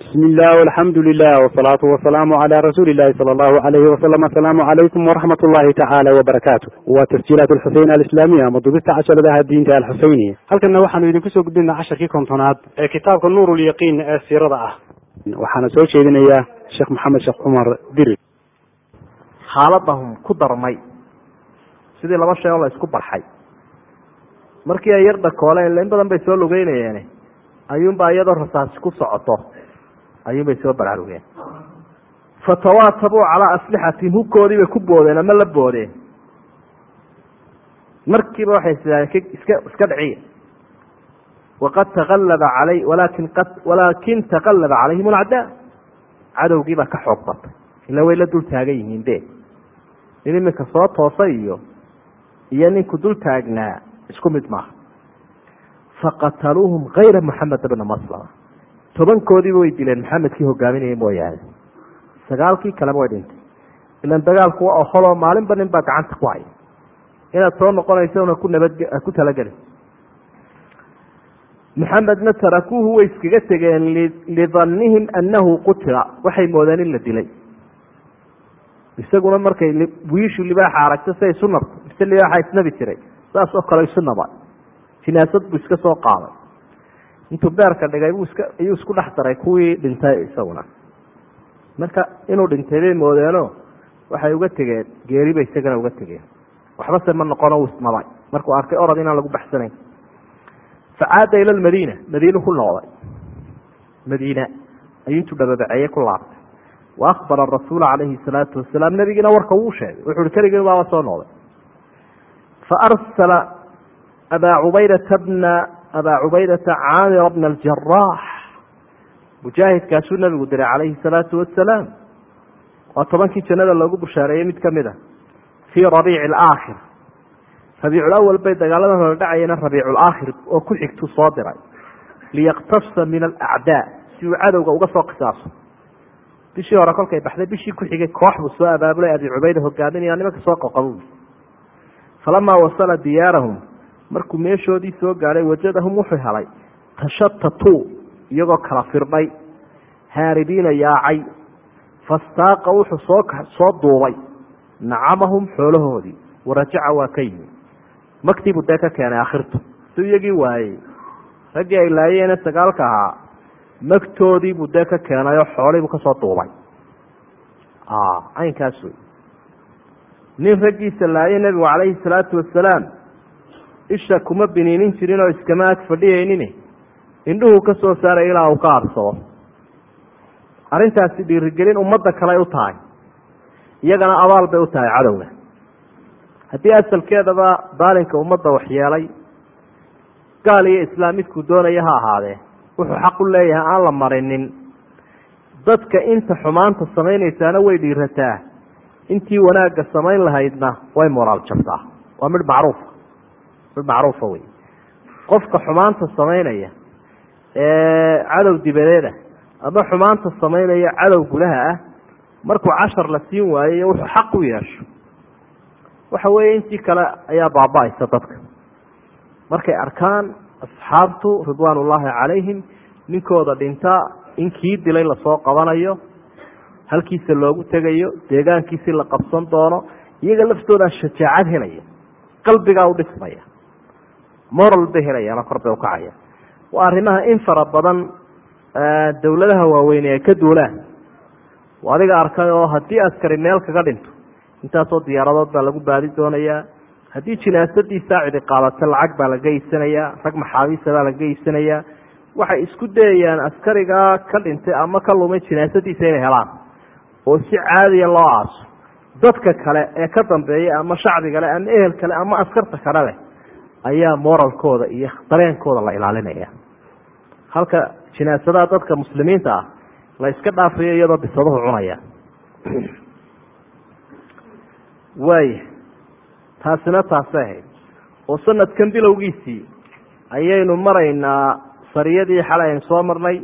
bismi illah alxamdu lilah wsalaatu wasalaamu cala rasuuli illahi sala allahu alayhi wasalam asalaamu calaykum waraxmat ullahi tacaala wabarakaatu waa tasjiilaat alxuseyn alislaamiya ama dubista casharadaha diinta alxuseyniya halkanna waxaanu idinku soo gudbinaa casharkii kontonaad ee kitaabka nuur lyaqiin ee siirada ah. Waxaana soo jeedinayaa sheekh maxamed sheekh cumar diri. Xaaladahum ku darmay. Sidii laba shay oo la isku barxay. Markii ay yar dhakooleen in badan bay soo lugeynayeen. Ayuunbaa iyadoo rasaasi ku socoto ayuunbay soo baraarugeen fatawaatabuu calaa aslixatihim hubkoodii bay ku boodeen ama la boodeen. Markiiba waxay sidaahdeen iska iska dhiciya waqad taqallaba calay walaakin qad walaakin taqallaba calayhim alcadaa cadowgii baa ka xoog batay. Ila way la dul taagan yihiin be nin iminka soo toosay iyo iyo ninku dul taagnaa isku mid maaha. Faqataluuhum kayra maxamed bna maslama tobankoodiiba way dileen maxamedkii hogaaminayay mooyaane. Sagaalkii kaleba way dhintay. Ilan dagaalku waa oholoo maalinba nin baa gacanta ku haya. Inaad soo noqonayso una ku nabad ku talageli maxamedna tarakuuhu way iskaga tegeen lidannihim annahu qutila. Waxay moodeen in la dilay. Isaguna markay wiishu libaaxa aragto si ay isu nabto mise libaaxa isnabi jiray. Saas oo kale isu naba jinaasad buu iska soo qaaday intuu beerka dhigay ayuu isku dhex daray kuwii dhintay isaguna. Marka inuu dhintay bay moodeeno waxay uga tegeen geeri bay isagana uga tegeen. Waxbase ma noqono uu isnabay markuu arkay orod inaan lagu baxsanayn. Facaada ila lmadiina madiinu ku noqday. Madiina ayuu intuu dhababaceeye ku laabtay. Wa akbara rasuula calayhi salaatu wasalaam nabigiina warka wuu sheegay. Wuxu uhi keligii baaba soo noqday. Fa arsala abaa cubaydata bna abaa cubaydata caamira bna aljaraax mujaahidkaasuu nabigu diray calayhi salaatu wasalaam waa tobankii jannada loogu bushaareeyey mid ka mid a fii rabiici alaakhir rabiiculawal bay dagaaladan hore dhacayena rabiiculaakhir oo ku xigtuu soo diray liyaqtasa min alacdaa si uu cadowga uga soo qisaaso bishii hore kolkay baxday bishii ku xigay koox buu soo abaabulay abi cubayda hogaaminaya nimanka soo qoqabo falamaa wasala diyaarahum markuu meeshoodii soo gaadhay wajadahum wuxuu helay tashatatu iyagoo kala firdhay haaribiina yaacay. Fastaaqa wuxuu soo soo duubay nacamahum xoolahoodii warajaca waa ka yimi maktiibuu dee ka keenay akhirtu si iyagii waayey. Raggii ay laayeene sagaalka ahaa magtoodii buu dee ka keenay oo xoolihiibuu ka soo duubay. Caynkaas wey nin raggiisa laayay nebigu calayhi salaatu wasalaam isha kuma biniinin jirin oo iskama ag fadhiyaynin indhuhuu ka soo saaray ilaa uu ka arsado arrintaasi dhiirigelin ummadda kaley u tahay. Iyagana abaal bay u tahay cadowga. Haddii asalkeedaba daalinka ummadda waxyeelay gaal iyo islaam midkuu doonaya ha ahaadee wuxuu xaq u leeyahay aan la marinin. Dadka inta xumaanta samaynaysaana way dhiirataa. Intii wanaagga samayn lahaydna way moraal jabtaa. Waa midh macruufa macruufa wey qofka xumaanta samaynaya ee cadow dibadeeda ama xumaanta samaynaya cadow gudaha ah markuu cashar la siin waayo wuxuu xaq u yeesho. Waxa weeye intii kale ayaa baaba-aysa dadka. Markay arkaan asxaabtu ridwaan ullaahi calayhim ninkooda dhinta in kii dilay la soo qabanayo halkiisa loogu tegayo deegaankiisi la qabsan doono iyaga laftoodaa shajaacad helaya qalbigaa u dhismaya moral bay helayaano kor bay ukacaya waa arrimaha in fara badan dowladaha waaweyne ay ka duulaan adiga arkay oo haddii askari meel kaga dhinto intaasoo diyaaradood baa lagu baadi doonayaa. Haddii jinaasadiisaa cidi qaadato lacag baa laga iibsanayaa rag maxaabiista baa laga iibsanayaa waxay isku dayayaan askarigaa ka dhintay ama ka lumay jinaasadiisa inay helaan. Oo si caadiya loo aaso. Dadka kale ee ka dambeeya ama shacbi kale ama ehel kale ama askarta kale leh ayaa moralkooda iyo dareenkooda la ilaalinaya. Halka jinaasadaha dadka muslimiinta ah la iska dhaafayo iyadoo bisaduhu cunaya. Waaya taasina taasay. Ahayd oo sanadkan bilowgiisii ayaynu maraynaa sariyadii xalay aynu soo marnay.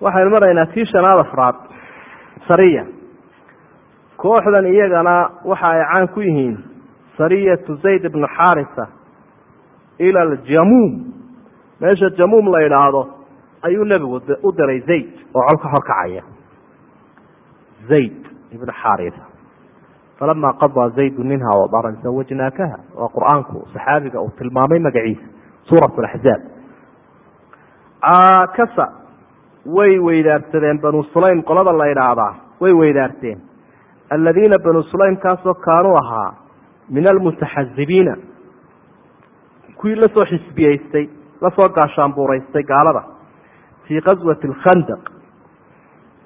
Waxaynu maraynaa tii shanaad afraad sariya. Kooxdan iyagana waxa ay caan ku yihiin sariyatu zayd bnu xaarisa ila aljamuum meesha jamuum la idhaahdo ayuu nebigu u diray zayd oo colka horkacaya zayd ibn xaarisa falama qadaa zaydu minha wadaran zawajnaakaha waa qur'aanku saxaabiga uu tilmaamay magaciisa suurat laxzaab caakasa way weydaarsadeen banu sulaym qolada la idhaahdaa way weydaarteen. Aladiina banu sulaymkaasoo kaanuu ahaa min almutaxazibiina kuwii la soo xisbiyeystay la soo gaashaanbuuraystay gaalada fii qaswati alkhandaq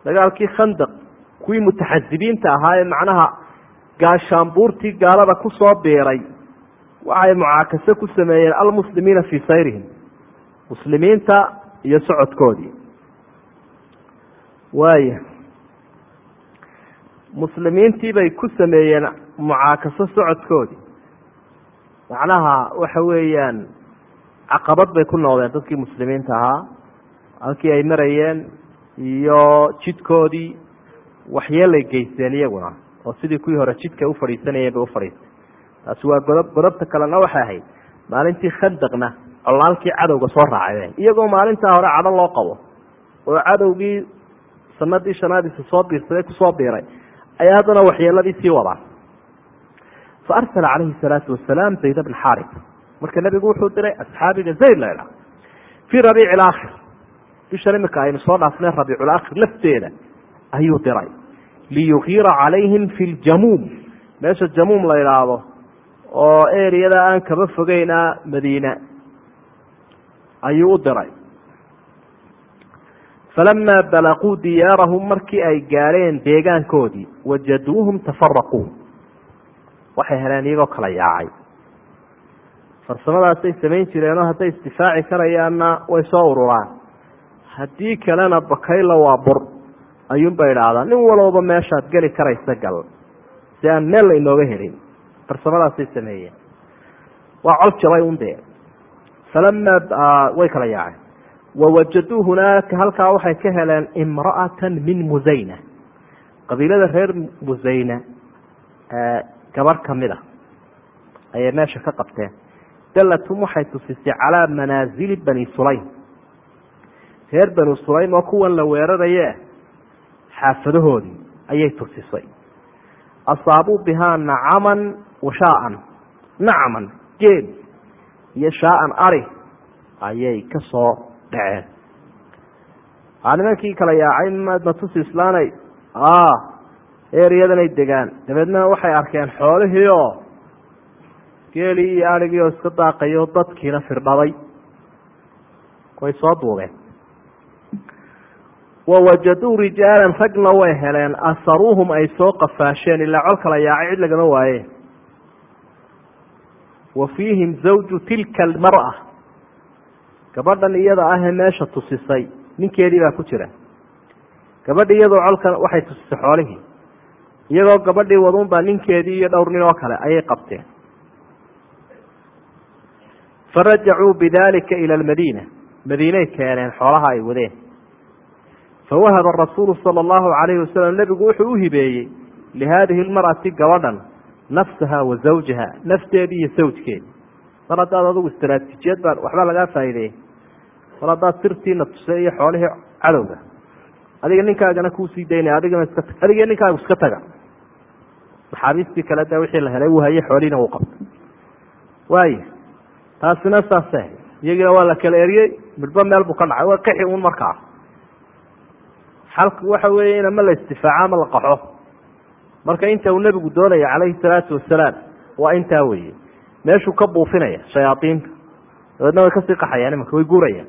dagaalkii khandaq kuwii mutaxazibiinta ahaa ee macnaha gaashaanbuurtii gaalada ku soo biiray waxay mucaakase ku sameeyeen almuslimiina fii sayrihim muslimiinta iyo socodkoodii waaya muslimiintii bay ku sameeyeen mucaakaso socodkoodii macnaha waxa weeyaan caqabad bay ku noqdeen dadkii muslimiinta ahaa. Halkii ay marayeen iyo jidkoodii waxyeelay geysteen iyaguna oo sidii kuwii hore jidka ufadhiisanayeen bay ufadhiistay taasi waa godob godobta kalena waxay ahayd maalintii khandaqna colaalkii cadowga soo raacdeen iyagoo maalintaa hore cadho loo qabo oo cadowgii sanadii shanaadiisa soo biirsaday ku soo biiray ayaa haddana waxyeeladii sii wadaan fa arsala calayhi salaatu wasalaam zayd bn xarit marka nebigu wuxuu diray asxaabiga zayd la idhaha fii rabiici alaakhir bishan imika aynu soo dhaafnay rabiiculaakhir lafteeda ayuu diray liyugiira calayhim fi ljamuum meesha jamuum la idhaahdo oo eriyada aan kaba fogeyna madiina ayuu u diray falamaa balaquu diyaarahum markii ay gaadheen deegaankoodii wajaduuhum tafaraquu waxay heleen iyagoo kala yaacay. Farsamadaasay samayn jireenoo hadday isdifaaci karayaanna way soo ururaan. Haddii kalena bakayla waa bur ayuunbay idhaahdaa nin walowba meeshaad geli karaysa gal si aan meel la inooga helin. Farsamadaasay sameeyeen. Waa col jabay un dee. Falamaa way kala yaaceen. Wawajaduu hunaaka halkaa waxay ka heleen imra'atan min musayna qabiilada reer musayna gabarh ka mid a ayay meesha ka qabteen. Dallatum waxay tusisay calaa manaasili bani sulaym. Reer banu sulaym oo kuwan la weeraraye xaafadahoodii ayay tusisay. Asaabuu bihaa nacaman wa shaaan. Nacaman geel iyo shaaan ari ayay ka soo dhaceen. Nimankii kala yaacay madna tusi islaanay eeriyadanay degaan. Dabeedna waxay arkeen xoolihii oo geelii iyo arigii oo iska daaqayo dadkiina firdhaday. Way soo duubeen. Wawajaduu rijaalan ragna way heleen asaruuhum ay soo qafaasheen ilaa col kala yaacay cid lagama waaye. Wa fiihim zawju tilka almar'a. Gabadhan iyada ahee meesha tusisay ninkeedii baa ku jira. Gabadhi iyadoo colkan waxay tusisay xoolihii iyagoo gabadhii waduun baa ninkeedii iyo dhowr nin oo kale ayay qabteen. Farajacuu bidalika ila almadiina. Madiinay keeneen xoolaha ay wadeen. Fawahaba rasuulu sala allahu calayhi wasalam nebigu wuxuu u hibeeyey lihaadihi lmar'ati gabadhan nafsaha wa zawjaha nafteedii iyo sawjkeedi mar haddaad adugu istaraatiijiyad baa waxbaa lagaa faa'ideeyey mar haddaad sirtiina tusay iyo xoolihii cadowga adiga ninkaagana kuusii daynaya adigana iska adiga ninkaagu iska taga maxaabiistii kale de wixii la helay wuu hayay xoolihiina wuu qabtay. Waaya taasina saase iyagiina waa la kala eriyey midhba meel buu ka dhacay waa qixi un markaa xalku waxa weeye in ama la istifaaco ama la qaxo. Marka inta uu nebigu doonaya calayhi salaatu wasalaam waa intaa weeye. Meeshuu ka buufinaya shayaaiinta dabeedna way ka sii qaxayaan imanka way guurayaan.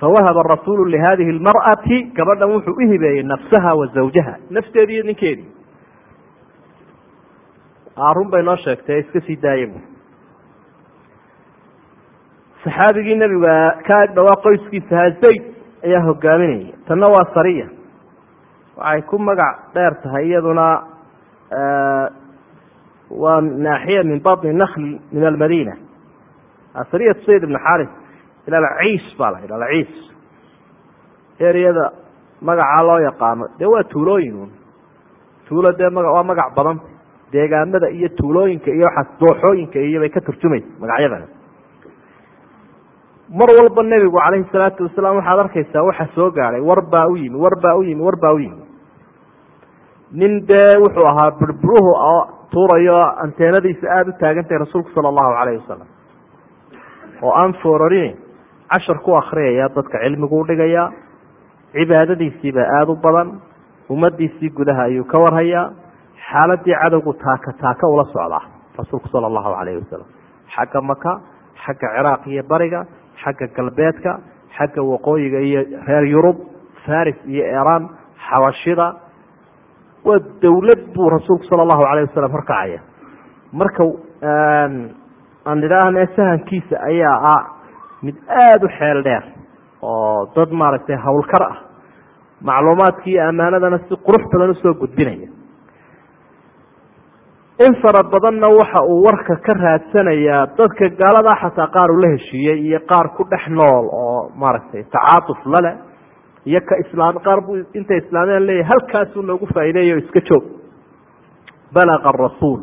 Fawahaba rasuulu lihadihi lmar'ati gabadhan wuxuu u hibeeyey nafsaha wa zawjaha nafteedii iyo ninkeedii run bay noo sheegtay iska sii daaya bu saxaabigii nebiga ka ag dhawaa qoyskiisa zayd ayaa hogaaminaya tanna waa sariya. Waxay ku magac dheer tahay iyaduna waa naaxiya min batni nakli min almadina sariyatu sayd ibn xaris ila alciis baa la yidha alciis. Ereyada magacaa loo yaqaano. Dee waa tuulooyin tuulo dee ma waa magac badan deegaamada iyo tuulooyinka iyo dooxooyinka iyo bay ka turjumaysa magacyadan mar walba nebigu calayhi salaatu wasalaam waxaad arkaysaa waxa soo gaadhay war baa u yimi war baa u yimi war baa u yimi. Nin dee wuxuu ahaa burburuhu tuurayo anteenadiisa aada u taagantahay rasuulku sala allahu calayhi wasalam. Oo aan foorarine cashar ku akriyaya dadka cilmigu udhigayaa cibaadadiisiibaa aada u badan ummadiisii gudaha ayuu ka warhayaa xaaladii cadowgu taaka taaka ula socdaa rasuulku sala allahu calayhi wasalam xagga maka xagga ciraaq iyo bariga xagga galbeedka xagga waqooyiga iyo reer yurub faris iyo iran xabashida waa dawlad buu rasuulku sala allahu calayh wasalam horkacaya marka aan idhaahne sahankiisa ayaa ah mid aada u xeel dheer oo dad maaragtay howlkar ah. Macluumaadki iyo ammaanadana si qurux badan u soo gudbinaya in fara badanna waxa uu warka ka raadsanayaa dadka gaalada xataa qaar uu la heshiiyey iyo qaar ku dhex nool oo maaragtay tacaatuf lale iyo ka islaam qaar buu inta islaamiyaan leeyahy halkaasuu noogu faa'iideeyo iska joog. Balaqa arasuul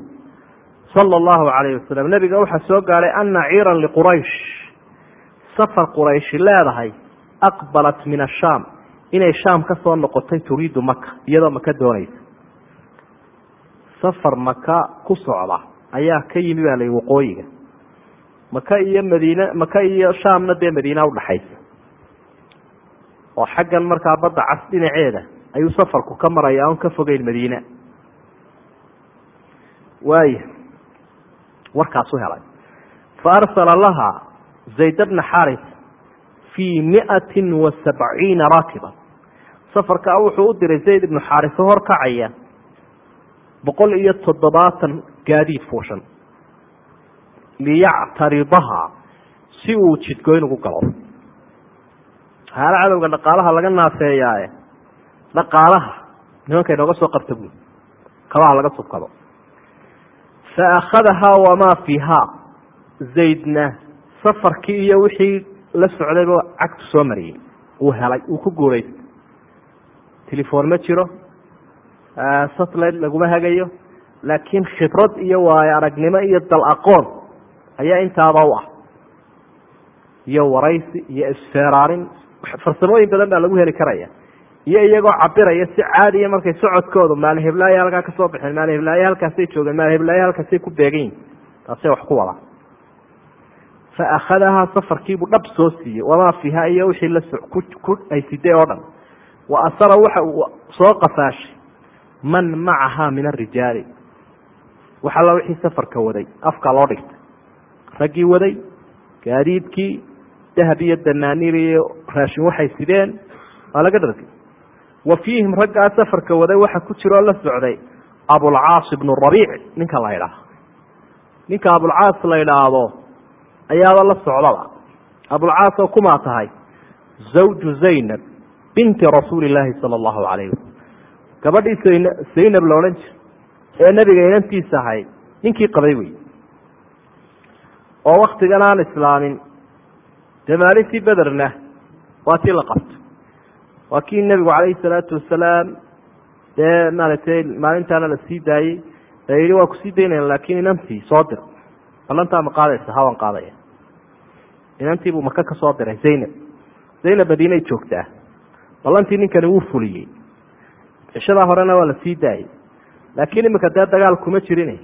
sala allahu calayhi wasalam nebiga waxaa soo gaadhay ana ciiran liquraysh safar qurayshi leedahay aqbalat min ashaam inay shaam ka soo noqotay turiidu maka iyadoo maka doonaysa safar maka ku socda ayaa ka yimi baa la waqooyiga. Maka iyo madiine maka iyo shaamna dee madiina udhaxaysa oo xaggan markaa badda cas dhinaceeda ayuu safarku ka maraya oon ka fogeyn madiine waaya warkaasu helay. Fa arsala laha zayd bna xaris fii miatin wa sabciina raakiba safarkaa wuxuu u diray zayd ibnu xaariso horkacaya boqol iyo toddobaatan gaadiid fuushan liyactaridaha si uu jidgoyn ugu galo. Haala cadowga dhaqaalaha laga naafeeyaaye dhaqaalaha nimanka inooga soo qabta buuli kabaha laga subkado fa akhadahaa wamaa fiihaa zaydna safarkii iyo wixii la socdayba cagtu soo mariyey. Uu helay uu ku guulaystay telefoon ma jiro satellite laguma hagayo. Laakiin khibrad iyo waayo aragnimo iyo dal aqoon ayaa intaaba u ah. Iyo waraysi iyo isfeeraarin farsamooyin badan baa lagu heli karaya. Iyo iyagoo cabiraya si caadiya markay socodkoodu maali heblaayo ka soo baxeen maali heblaayo joogeen maali heblaayo ku beegan yihiin taasay wax ku wada. Fa akhadahaa safarkiibuu dhab soo siiyey. Wamaa fiiha iyo wixii la ku ay siday oo dhan. Wa asara waxa uu soo qafaashay man macahaa min arijaali wax alla wixii safarka waday afkaa loo dhigtay. Raggii waday gaadiidkii dahab iyo danaaniir iyo raashin waxay sideen waa laga dhargay wa fiihim raggaa safarka waday waxa ku jira la socday abulcaas ibnu rabiic ninka la ydhaah ninka abulcaas la ydhaahdo ayaaba la socdaba. Abulcaas oo kumaa tahay zawju zaynab binti rasuuli illaahi sala allahu calayh wasalam gabadhii zaynab la odhan jira ee nebiga inantiisa ahayd ninkii qabay wey oo waktigan aan islaamin dee maalintii bederna waa tii la qabto. Waa kii nebigu calayhi salaatu wasalaam dee maaragtay maalintaana la sii daayey ee yihi waa ku sii daynaya laakiin inantii soo dir. Ballantaa ma qaadaysa hawan qaadaya. Inantii buu maka ka soo diray zaynab. Zaynab madiinay joogtaa. Ballantii ninkani wuu fuliyey cishadaa horena waa la sii daayey. Laakiin iminka dee dagaal kuma jirin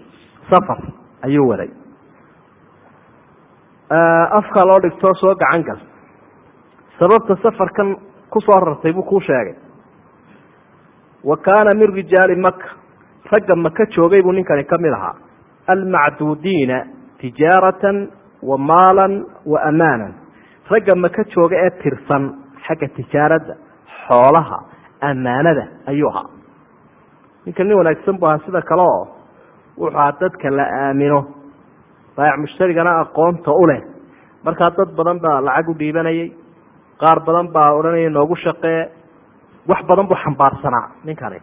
safar ayuu waday. Afkaa loo dhigtoo soo gacan gal. Sababta safarkan ku soo rartay buu kuu sheegay. Wa kaana min rijaali maka ragga maka joogay buu ninkani ka mid ahaa. Almacduudiina tijaaratan wa maalan wa amaanan. Ragga maka jooga ee tirsan xagga tijaaradda xoolaha ammaanada ayuu ahaa. Ninkan nin wanaagsan bu ahaa sida kale oo wuxuu dadka la aamino baayac mushtarigana aqoonta u leh. Markaa dad badan baa lacag u dhiibanayay qaar badan baa odhanaya noogu shaqee wax badan buu xambaarsanaa ninkani.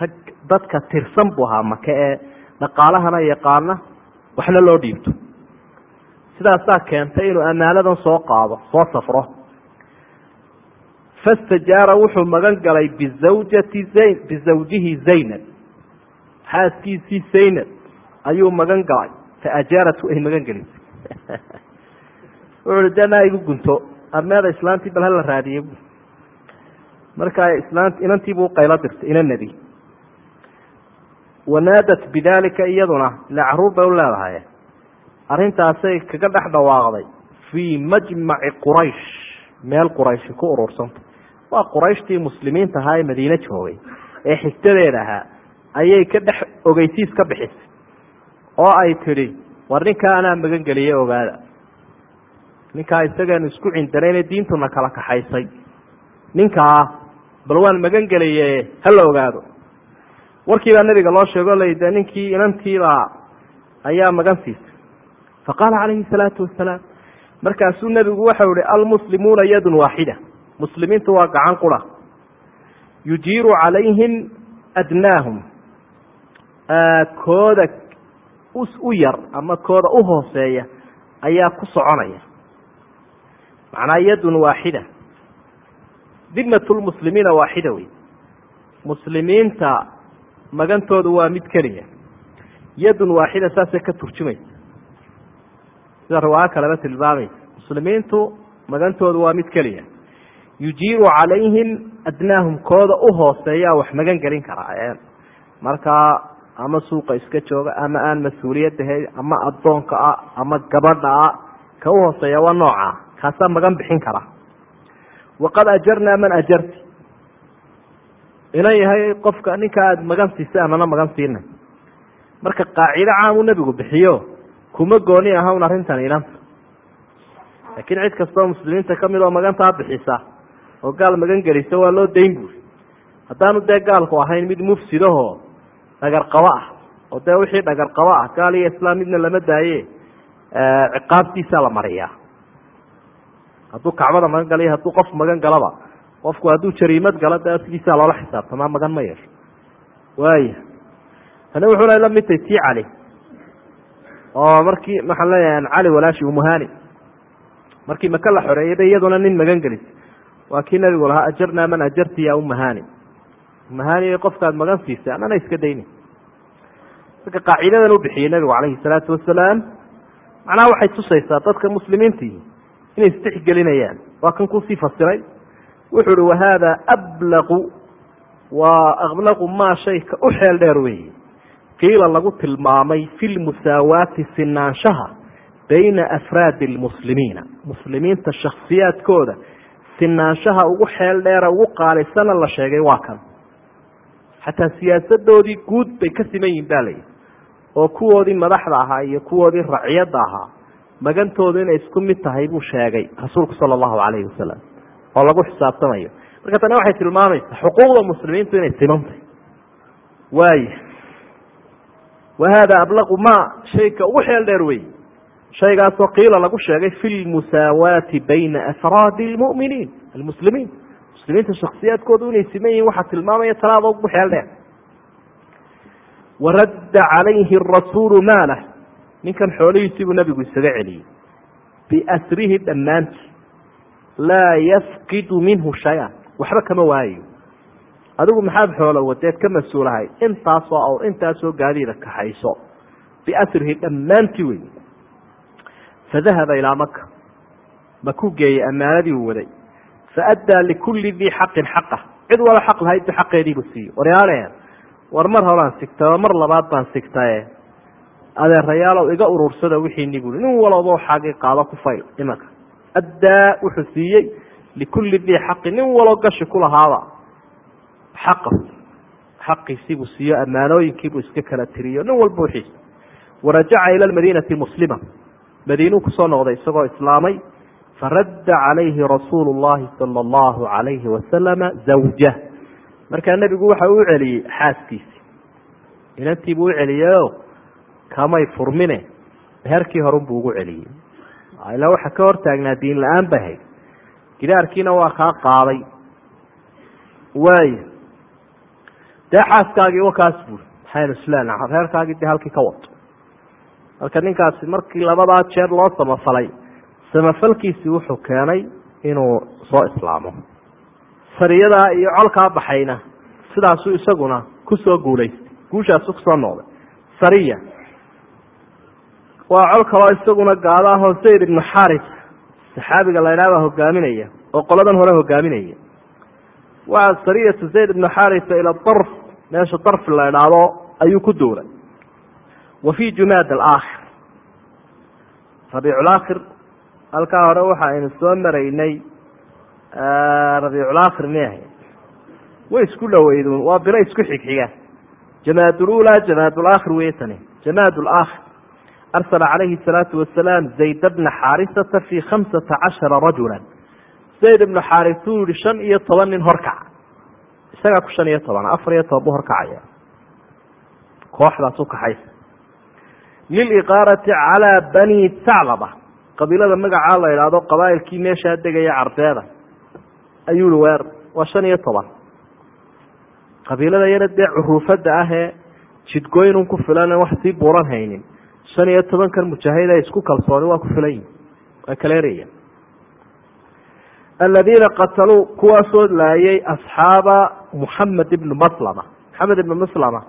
Rag dadka tirsan buu ahaa maka ee dhaqaalahana yaqaana waxna loo dhiibto. Sidaasaa keentay inuu ammaanadan soo qaado soo safro fastajaara wuxuu magan galay bizawjati zayn bizawjihi zaynab. Xaaskiisii zaynab ayuu magan galay. Faajaarat ay magan gelisay wuxu uhi dee naa igu gunto armeeda islaantii bal hala raadiye markaa islaan inantiibuu qaylo dirtay ina nebi wanaadat bidalika iyaduna ile bay u leedahay. Arrintaasay kaga dhex dhawaaqday fii majmaci quraysh meel qurayshi ku urursanta waa qurayshtii muslimiinta ahaa ee madiine joogay ee xigtadeeda ahaa. Ayay ka dhex ogeysiis ka bixisay. Oo ay tidhi war ninkaa anaa magan geliye ogaada. Ninkaa isagaanu isku cindanayne diintuna kala kaxaysay. Ninkaa bal waan magan geliye hala ogaado. Warkii baa nabiga loo sheego la ninkii inantiibaa ayaa magan siisay. Faqaala calayhi salaatu wasalaam markaasuu nebigu waxau ihi almuslimuuna yadun waaxida muslimiintu waa gacan qura yujiiru calayhim adnaahum. Kooda u yar ama kooda u hooseeya ayaa ku soconaya. Macnaa yadun waaxida dimat lmuslimiina waaxida wey muslimiinta magantoodu waa mid keliya. Yadun waaxida saasay ka turjumaysa. Sida riwaayo kaleba tilmaamaysa muslimiintu magantoodu waa mid keliya yujiiru calayhim adnaahum kooda u hooseeyaa wax magan gelin karaa markaa ama suuqa iska jooga ama aan mas'uuliyadda he ama addoonka ah ama gabadha ah ka u hooseeya waa nooca kaasaa magan bixin kara. Waqad ajarnaa man ajarti. Inan yahay qofka ninka aada magan siisay anana magan siinay marka qaacido caamuu nebigu bixiyo kuma gooni ahawn arrintan inanta laakiin cid kastoo muslimiinta ka mid oo magantaa bixisa oo gaal magan gelisa waa loo dayn buuri. Haddaanu dee gaalku ahayn mid mufsidaho dhagarqabo ah oo dee wixii dhagarqabo ah gaal iyo islaam midna lama daaye ciqaabtiisaa la mariyaa. Hadduu kacbada magan galayo hadduu qof magan galaba qofku hadduu jariimad galo dee sidiisaa loola xisaabtamaa magan ma yeesho. Waaya tani wuxuna la mid tahay tii cali oo markii maxaan leeyahay cali walaashi umuhani markii maka la xoreeyay iyaduna nin magan gelisay waa kii nabigu lahaa ajarnaa man ajarti ya umahani umahani qofkaad magan siisay anana iska dayni marka qaacidadan u bixiyey nabigu calayhi salaatu wasalaam macnaha waxay tusaysaa dadka muslimiintii inay istixgelinayaan waa kan ku sii fasiray. Wuxu uhi wahada ablaqu waa ablaqu maa shayka u xeel dheer weeye. Qiila lagu tilmaamay fi lmusaawaati sinaanshaha bayna afraadi lmuslimiina. Muslimiinta shaksiyaadkooda sinaanshaha ugu xeel dheera ugu qaalisana la sheegay waa kan. Xataa siyaasadoodii guud bay ka siman yihiin ba layihi oo kuwoodii madaxda ahaa iyo kuwoodii raciyadda ahaa magantoodu inay isku mid tahay buu sheegay rasuulku sala allahu calayhi wasalam oo lagu xisaabtamayo. Marka tani waxay tilmaamaysaa xuquuqda muslimiintu inay simantahy waaya wa hada ablaqu ma shayka ugu xeel dheer wey shaygaasoo qiila lagu sheegay fi lmusaawaati bayna afraadi lmu'miniin almuslimiin muslimiinta shaksiyaadkoodu inay siman yihiin waxaa tilmaamaya talaada ugu xeel dheer waradda calayhi arasuulu maalah ninkan xoolihiisiibuu nabigu isaga celiyey biasrihi dhammaantii laa yafqidu minhu shay-an waxba kama waayayo adigu maxaad xoolo wadeed ka mas'uulahay intaasoo intaasoo gaadiida kaxayso biasrihi dhammaantii wey fadahaba ilaa maka makuu geeyey ammaanadii uu waday faaddaa likulli dii xaqin xaqa cid wala xaq lahayd bu xaqeediibu siiyo waryaaneen war mar horaan sigtay oo mar labaad baan sigtaye adeerayaalow iga urursada wixiini buui nin walaba xaagii qaado ku fayl imanka addaa wuxuu siiyey likulli dii xaqin nin waloo gashi ku lahaaba xaqahu xaqiisiibuu siiyo ammaanooyinkiibuu iska kala tiriyo nin walba wixiis warajaca ila lmadiinati muslima madiinuu ku soo noqday isagoo islaamay faradda calayhi rasuulu llahi sala allahu calayhi wasalama zawjah markaa nebigu waxa uu celiyey xaaskiisii inantiibuu u celiyeo kamay furmine meherkii horunbuu ugu celiyey. Ilaa waxaa ka hortaagnaa diin la'aan bay gidaarkiina waa kaa qaaday. Waaya dee xaaskaagii wakaas buuri maxaynu isleenaha reerkaagii dee halkii ka wato marka ninkaasi markii labadaa jeer loo samafalay samafalkiisii wuxuu keenay inuu soo islaamo. Sariyadaa iyo colkaa baxayna sidaasuu isaguna ku soo guulaystay guushaasu ku soo noqday. Sariya. Waa col kaloo isaguna gaadaahoo zayd ibnu xaris saxaabiga la ydhaha baa hogaaminaya oo qoladan hore hogaaminaya. Waa sariyatu zayd ibnu xarisa ila darf meesha darfi la idhaahdo ayuu ku duulay wa fi jumaad alaakhir. Rabiiculaakhir halkaa hore waxa aynu soo maraynay rabiiculaakhir miahay way isku dhoweyduun waa bilo isku xigxiga. Jamaadulula jamaadulaakhir wey tani. Jamaadulaakhir arsala calayhi salaatu wasalaam zayd bna xaarisata fi khamsata cashara rajula zayd ibnu xaaris uu yihi shan iyo toban nin horkaca isagaa ku shan iyo toban afar iyo toban buu horkacaya kooxdaas ukaxaysa liliqaarati calaa bani taclaba qabiilada magacaa la idhaahdo qabaa'ilkii meeshaa degaya carbeeda ayuu i weer waa shan iyo toban. Qabiilada yana dee curuufada ah ee ku filan wax sii buuran haynin. Shan iyo tobankan mujaahid isku kalsooni waa ku filan yihiin waa kaleeraya aladiina qataluu kuwaasoo laayay asxaaba muxamed ibnu maslama. Maxamed ibnu maslama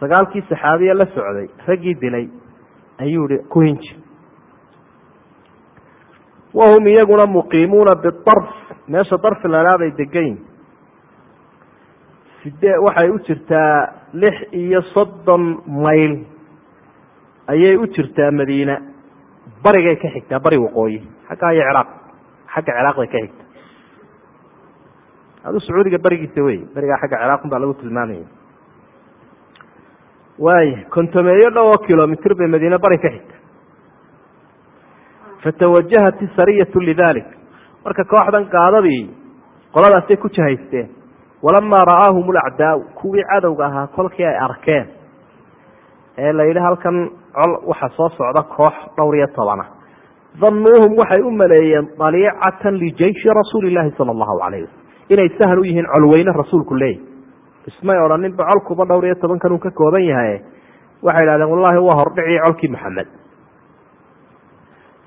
sagaalkii saxaabiya la socday raggii dilay ayuu ihi ku hinji wahum iyaguna muqiimuuna bidarf meesha bay degayn. Sidee waxay u jirtaa lix iyo soddon mayl? Ayay u jirtaa madiina. Barigay ka xigtaa bari waqooyi. Xaggaa iyo ciraaq xagga ciraaq bay ka xigtaa. Adu sacuudiga berigiisa wey berigaa xagga ciraaq un baa lagu tilmaamaya waaya kontomeeyo dhow oo kilomitr bay madiine bari ka xigta fatawajahat isariyatu lidalik marka kooxdan gaadadii qoladaasay ku jahaysteen. Walamaa ra'aahum lacdaau kuwii cadowga ahaa kolkii ay arkeen. Ee la yidhi halkan col waxa soo socda koox dhowr iyo tobana dannuuhum waxay u maleeyeen daliicatan lijeyshi rasuuli llaahi sala allahu calayh wasalam inay sahal u yihiin colweyne rasuulku leeyahy ismay odhaninba colkuba dhowr iyo tobankan uu ka kooban yahay waxay idhahdeen wallahi waa hordhicii colkii maxamed.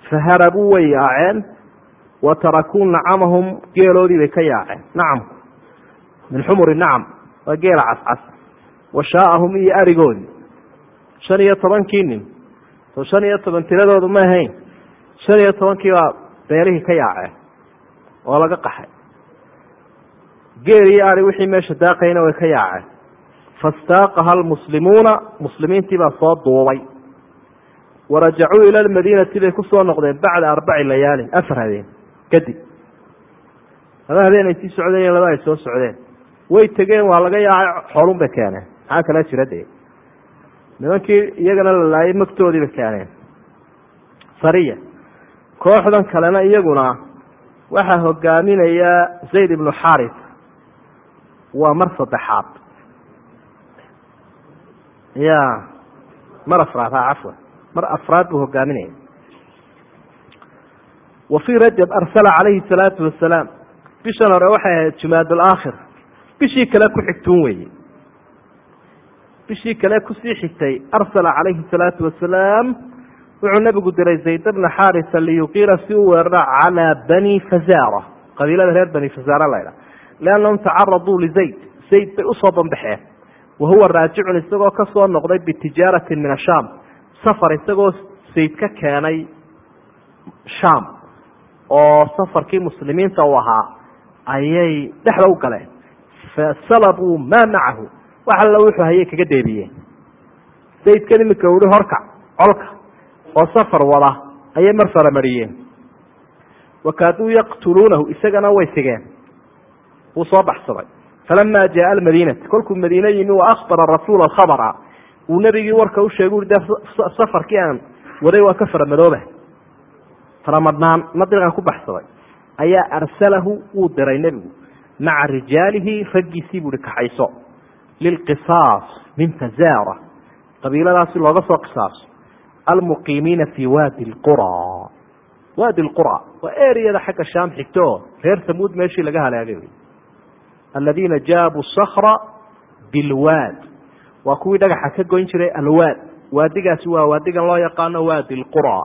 Faharabuu way yaaceen wa tarakuu nacamahum geeloodii bay ka yaaceen. Nacamku min xumuri nacam waa geela cascas. Wa shaaahum iyo arigoodii. Shan iyo tobankii nin. Soo shan iyo toban tiradoodu ma ahayn. Shan iyo tobankii baa beelihii ka yaaceen. Oo laga qaxay geel iyo ari wixii meesha daaqayna way ka yaaceen. Fastaaqaha almuslimuuna muslimiintii baa soo duubay. Warajacuu ila lmadiinati bay ku soo noqdeen bacda arbaci layaalin afar habeen kadib. Laba habeen ay sii socdeen laba ay soo socdeen. Way tegeen waa laga yaacay xoolun bay keeneen. Maxaa kala jira dee? Nimankii iyagana la laayay magtoodii bay keeneen. Sariya kooxdan kalena iyaguna waxaa hogaaminaya zayd ibnu xaris waa mar saddexaad. Ya mar afraad ha cafwan mar afraad buu hogaaminaya wa fii rajab arsala calayhi salaatu wasalaam bishan hore waxay ahayd jumaad alaakhir bishii kale ku xigtuun weeye. Bishii kale ku sii xigtay arsala calayhi salaatu wasalaam wuxuu nabigu diray zayd bna xarisa liyuqiira si u weerara calaa bani fazara qabiilada reer bani fazara laydha liannahum tacaraduu lizayd zayd bay u soo banbaxeen wa huwa raajicun isagoo ka soo noqday bitijaaratin min ashaam safar isagoo zayd ka keenay shaam oo safarkii muslimiinta uu ahaa ayay dhexda u galeen fasalabuu maa macahu wax alla wuxuu hayay kaga deebiyeen zaydkan imika uhi horkac colka oo safar wada ayay mar faramariyeen wakaaduu yaqtuluunahu isagana way sigeen wuu soo baxsaday falama jaaa almadiinati kolkuu madiine yimi wa akbara rasuula khabra uu nebigii warka u sheegay ui de safarkii aan waday waa ka faramadooba faramadnaan nadrigan ku baxsaday ayaa arsalahu wuu diray nebigu. Maca rijaalihi raggiisii buuhi kaxayso lilqisaas min fazara qabiiladaasi looga soo qisaaso. Almuqiimiina fi waadi lqura waadi lqura waa eriyada xagga shaam xigto. Oo reer samuud meeshii laga halaagay aladiina jaabuu sakra bilwaad. Waa kuwii dhagaxa ka goyn jiray alwaad. Waadigaasi waa waadigan loo yaqaano waadi lqura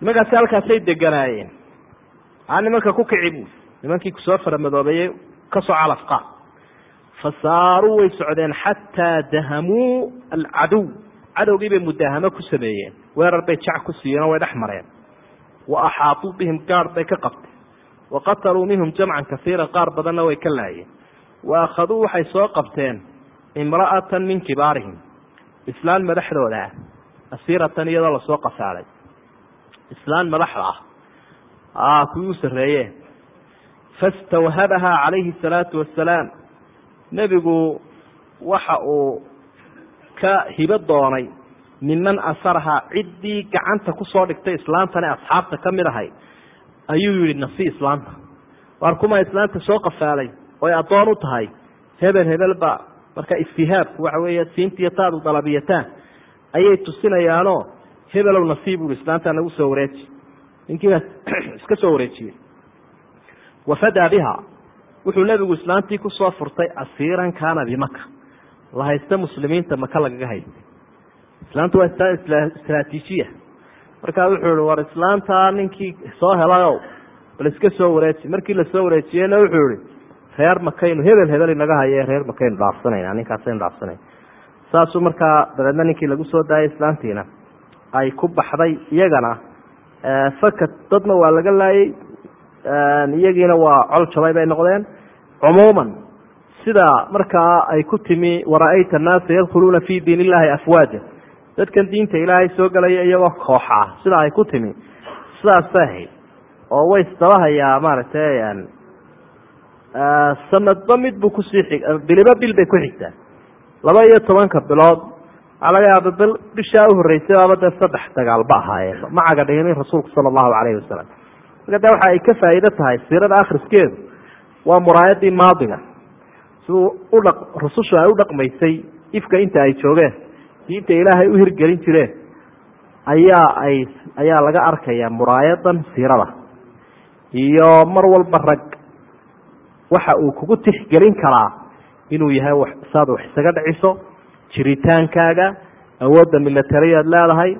nimankaasi halkaasay deganaayeen aa nimanka ku kici bu nimankii ku soo faramadoobeeyey ka soo calafqa. Fasaaruu way socdeen xataa dahamuu alcaduw. Cadowgii bay mudaahamo ku sameeyeen. Weerar bay jac ku siiyeen oo way dhex mareen. Wa axaatuu bihim gaadh bay ka qabteen wa qataluu minhum jamcan kasiiran qaar badanna way ka laayeen wa akhaduu waxay soo qabteen imra'atan min kibaarihim islaan madaxdooda ah asiiratan iyadoo la soo qasaalay islaan madaxda ah kuwii u sarreeyeen fastawhabahaa calayhi salaatu wasalaam nebigu waxa uu ka hibo doonay minman asarahaa ciddii gacanta ku soo dhigtay islaantani asxaabta ka mid ahay ayuu yihi nafsi islaanta waar kuma islaanta soo qafaalay? Oy addoon u tahay. Hebel hebel ba marka istihaabku waxa weeye siintiyo taadu dalabiyataan. Ayay tusinayaanoo hebelow nasiib ui islaantaa nagu soo wareeji. Ninkiibaa iska soo wareejiyey. Wafadaa biha wuxuu nebigu islaantii ku soo furtay asiiran kaana bimaka la haysta muslimiinta maka lagaga haystay islaantu waa istraatiijiya markaa wuxuu ihi war islaantaa ninkii soo helayow bal iska soo wareeji markii la soo wareejiyeyna wuxuu ihi reer makaynu hebel hebel inaga haye reer makaynu dhaafsanayna ninkaasaynu dhaafsanayna saasuu markaa dabeedna ninkii lagu soo daayay islaantiina ay ku baxday iyagana fakad dadna waa laga laayay iyagiina waa col jabay bay noqdeen. Cumuuman sida markaa ay ku timi wara-ayta annaasa yadkhuluuna fi diin illahi afwaaja dadkan diinta ilaahay soo gelaya iyagoo koox ah. Sida ay ku timi. Sidaasay ahayd oo way isdabahayaa maaragtay sanadba mid buu ku sii xig biliba bil bay ku xigtaa laba iyo tobanka bilood waxaa laga yaaba bil bishaa uhoreysay baaba dee saddex dagaalba ahaayeen. Macaga dhiginin rasuulku sala allahu calayhi wasalam marka de waxa ay ka faa'iido tahay siirada akhriskeedu waa muraayadii maadiga. Siduu udha rusushu ay u dhaqmaysay ifka inta ay joogeen diinta ilaahay u hirgelin jireen ayaa ay ayaa laga arkaya muraayadan siirada iyo mar walba rag waxa uu kugu tixgelin karaa inuu yahay saad wax isaga dhiciso jiritaankaaga awoodda milatariyaad leedahay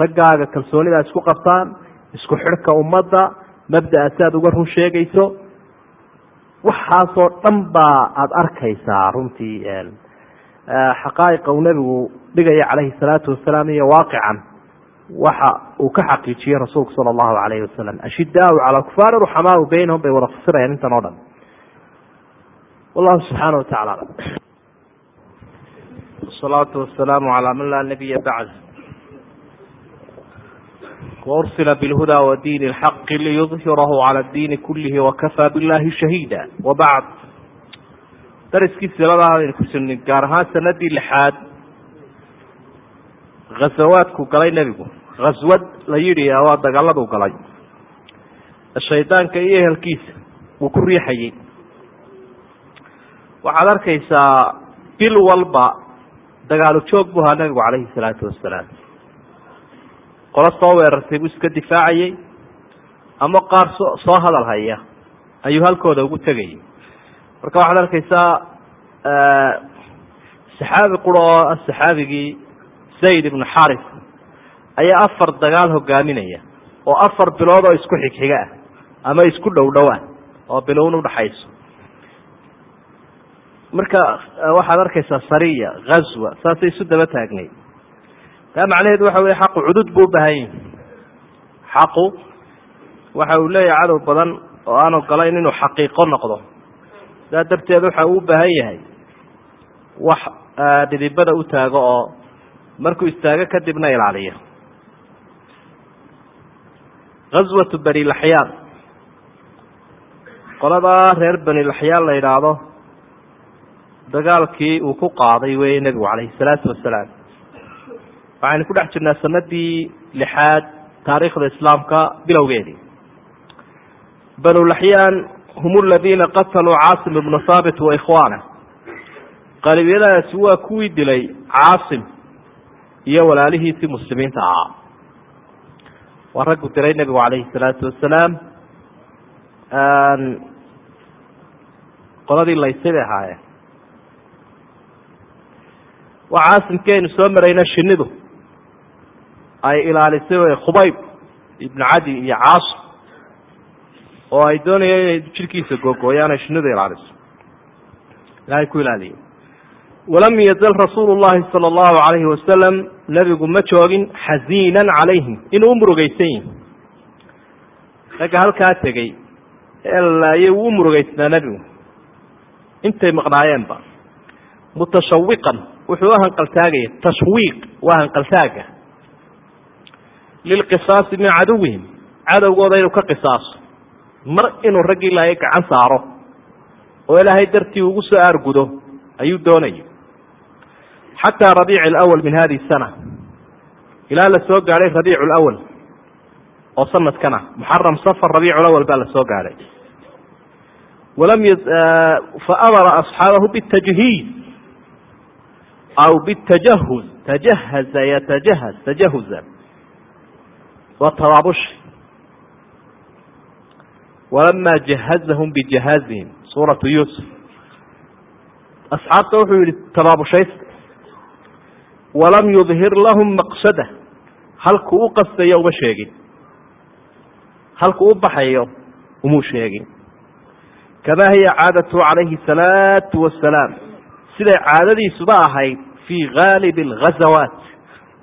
raggaaga kalsoonidaa isku qabtaan isku xidhka ummadda mabdaa si aad uga run sheegayso. Waxaasoo dhan baa aada arkaysaa runtii Eh, xaqaa'iqa uu nebigu dhigaya calayhi salaatu wasalaam iyo waaqican. Waxa uu ka xaqiijiyey rasuulku sala allahu calayhi wasalam ashidaau calaa kufaari ruxamaau beynahum bay wada fasirayaan intan oo dhan. Wallahu subxaana wa tacala wasalaatu wasalaamu calaa man laa nabiya bacd wrsila bilhudaa wa diini lxaqi liyudhirahu cala diini kulihi wakafaa billahi shahiida. Wabacd dariskii siladaha aynu ku sirnay gaar ahaan sanadii lixaad ghasawaadku galay nebigu khaswad la yidhi waa dagaaladuu galay shaydaanka iyo ehelkiisa uu ku riixayey waxaad arkaysaa bil walba dagaalu joog buu ahaa nebigu calayhi salaatu wasalaam qolo soo weerartay buu iska difaacayey ama qaar so soo hadal haya ayuu halkooda ugu tegayay marka waxaad arkaysaa saxaabi qura oo ah saxaabigii zayd ibnu xaris ayaa afar dagaal hogaaminaya oo afar bilood oo isku xigxiga ah ama isku dhow dhow ah oo bilowna udhaxayso marka waxaad arkaysaa sariya ghazwa saasay isu daba taagnayd taa macnaheedu waxa weye xaqu cudud buu ubaahan yahi xaqu waxa uu leeyahay cadow badan oo aan ogolayn inuu xaqiiqo noqdo sidaa darteed waxa uu baahan yahay wax dhidibada u taago oo markuu istaago kadibna ilaaliyo. Ghaswatu bani laxyaan qoladaa reer bani laxyaan la yidhaahdo dagaalkii uu ku qaaday weeye nebigu calayhi salaatu wasalaam. Waxaynu ku dhex jirnaa sanadii lixaad taariikhda islaamka bilowgeedii. Banu laxyaan hum aladiina qataluu caasim ibnu haabit wa ikhwaana qalibyadaasi waa kuwii dilay caasim iyo walaalihiisii muslimiinta ahaa waa raggu diray nebigu calayhi salaatu wasalaam qoladii laysay bay ahaayeen waa caasimkii aynu soo marayna shinidu ay ilaalisay w khubayb ibnu cadi iyo caasim oo ay doonayeen inay jirkiisa googooyaan ay shinidu ilaaliso. Ilahay ku ilaaliyey walam yazal rasuulu llahi sala allahu calayhi wasalam nebigu ma joogin xasiinan calayhim inuu u murugaysan yihi ragga halkaa tegey ee la laayay wuu murugaysnaa nebigu intay maqnaayeenba. Mutashawiqan wuxuu u hanqaltaagaya tashwiiq waa hanqaltaaga. Lilqisaasi min caduwihim cadowgooda inuu ka qisaaso mar inuu raggii laayay gacan saaro oo ilaahay dartii ugu soo aargudo ayuu doonaya xataa rabiic alawal min hadihi sana. Ilaa la soo gaadhay rabiic lawal oo sanadkan ah muxaram safar rabiic lawal baa la soo gaadhay walam fa amara asxaabahu bitajhiiz aw bitajahuz tajahaza yatajahaz tajahuza waa tabaabushi walama jahazahum bijahaazihim suuratu yuusuf asxaabta wuxuu yihi tabaabushaysta walam yudhir lahum maqsada halkuu u qastayo uma sheegin halkuu u baxayo umuu sheegin kamaa hiya caadatu calayhi salaatu wasalaam siday caadadiisuba ahayd fii gaalibi alghazawaat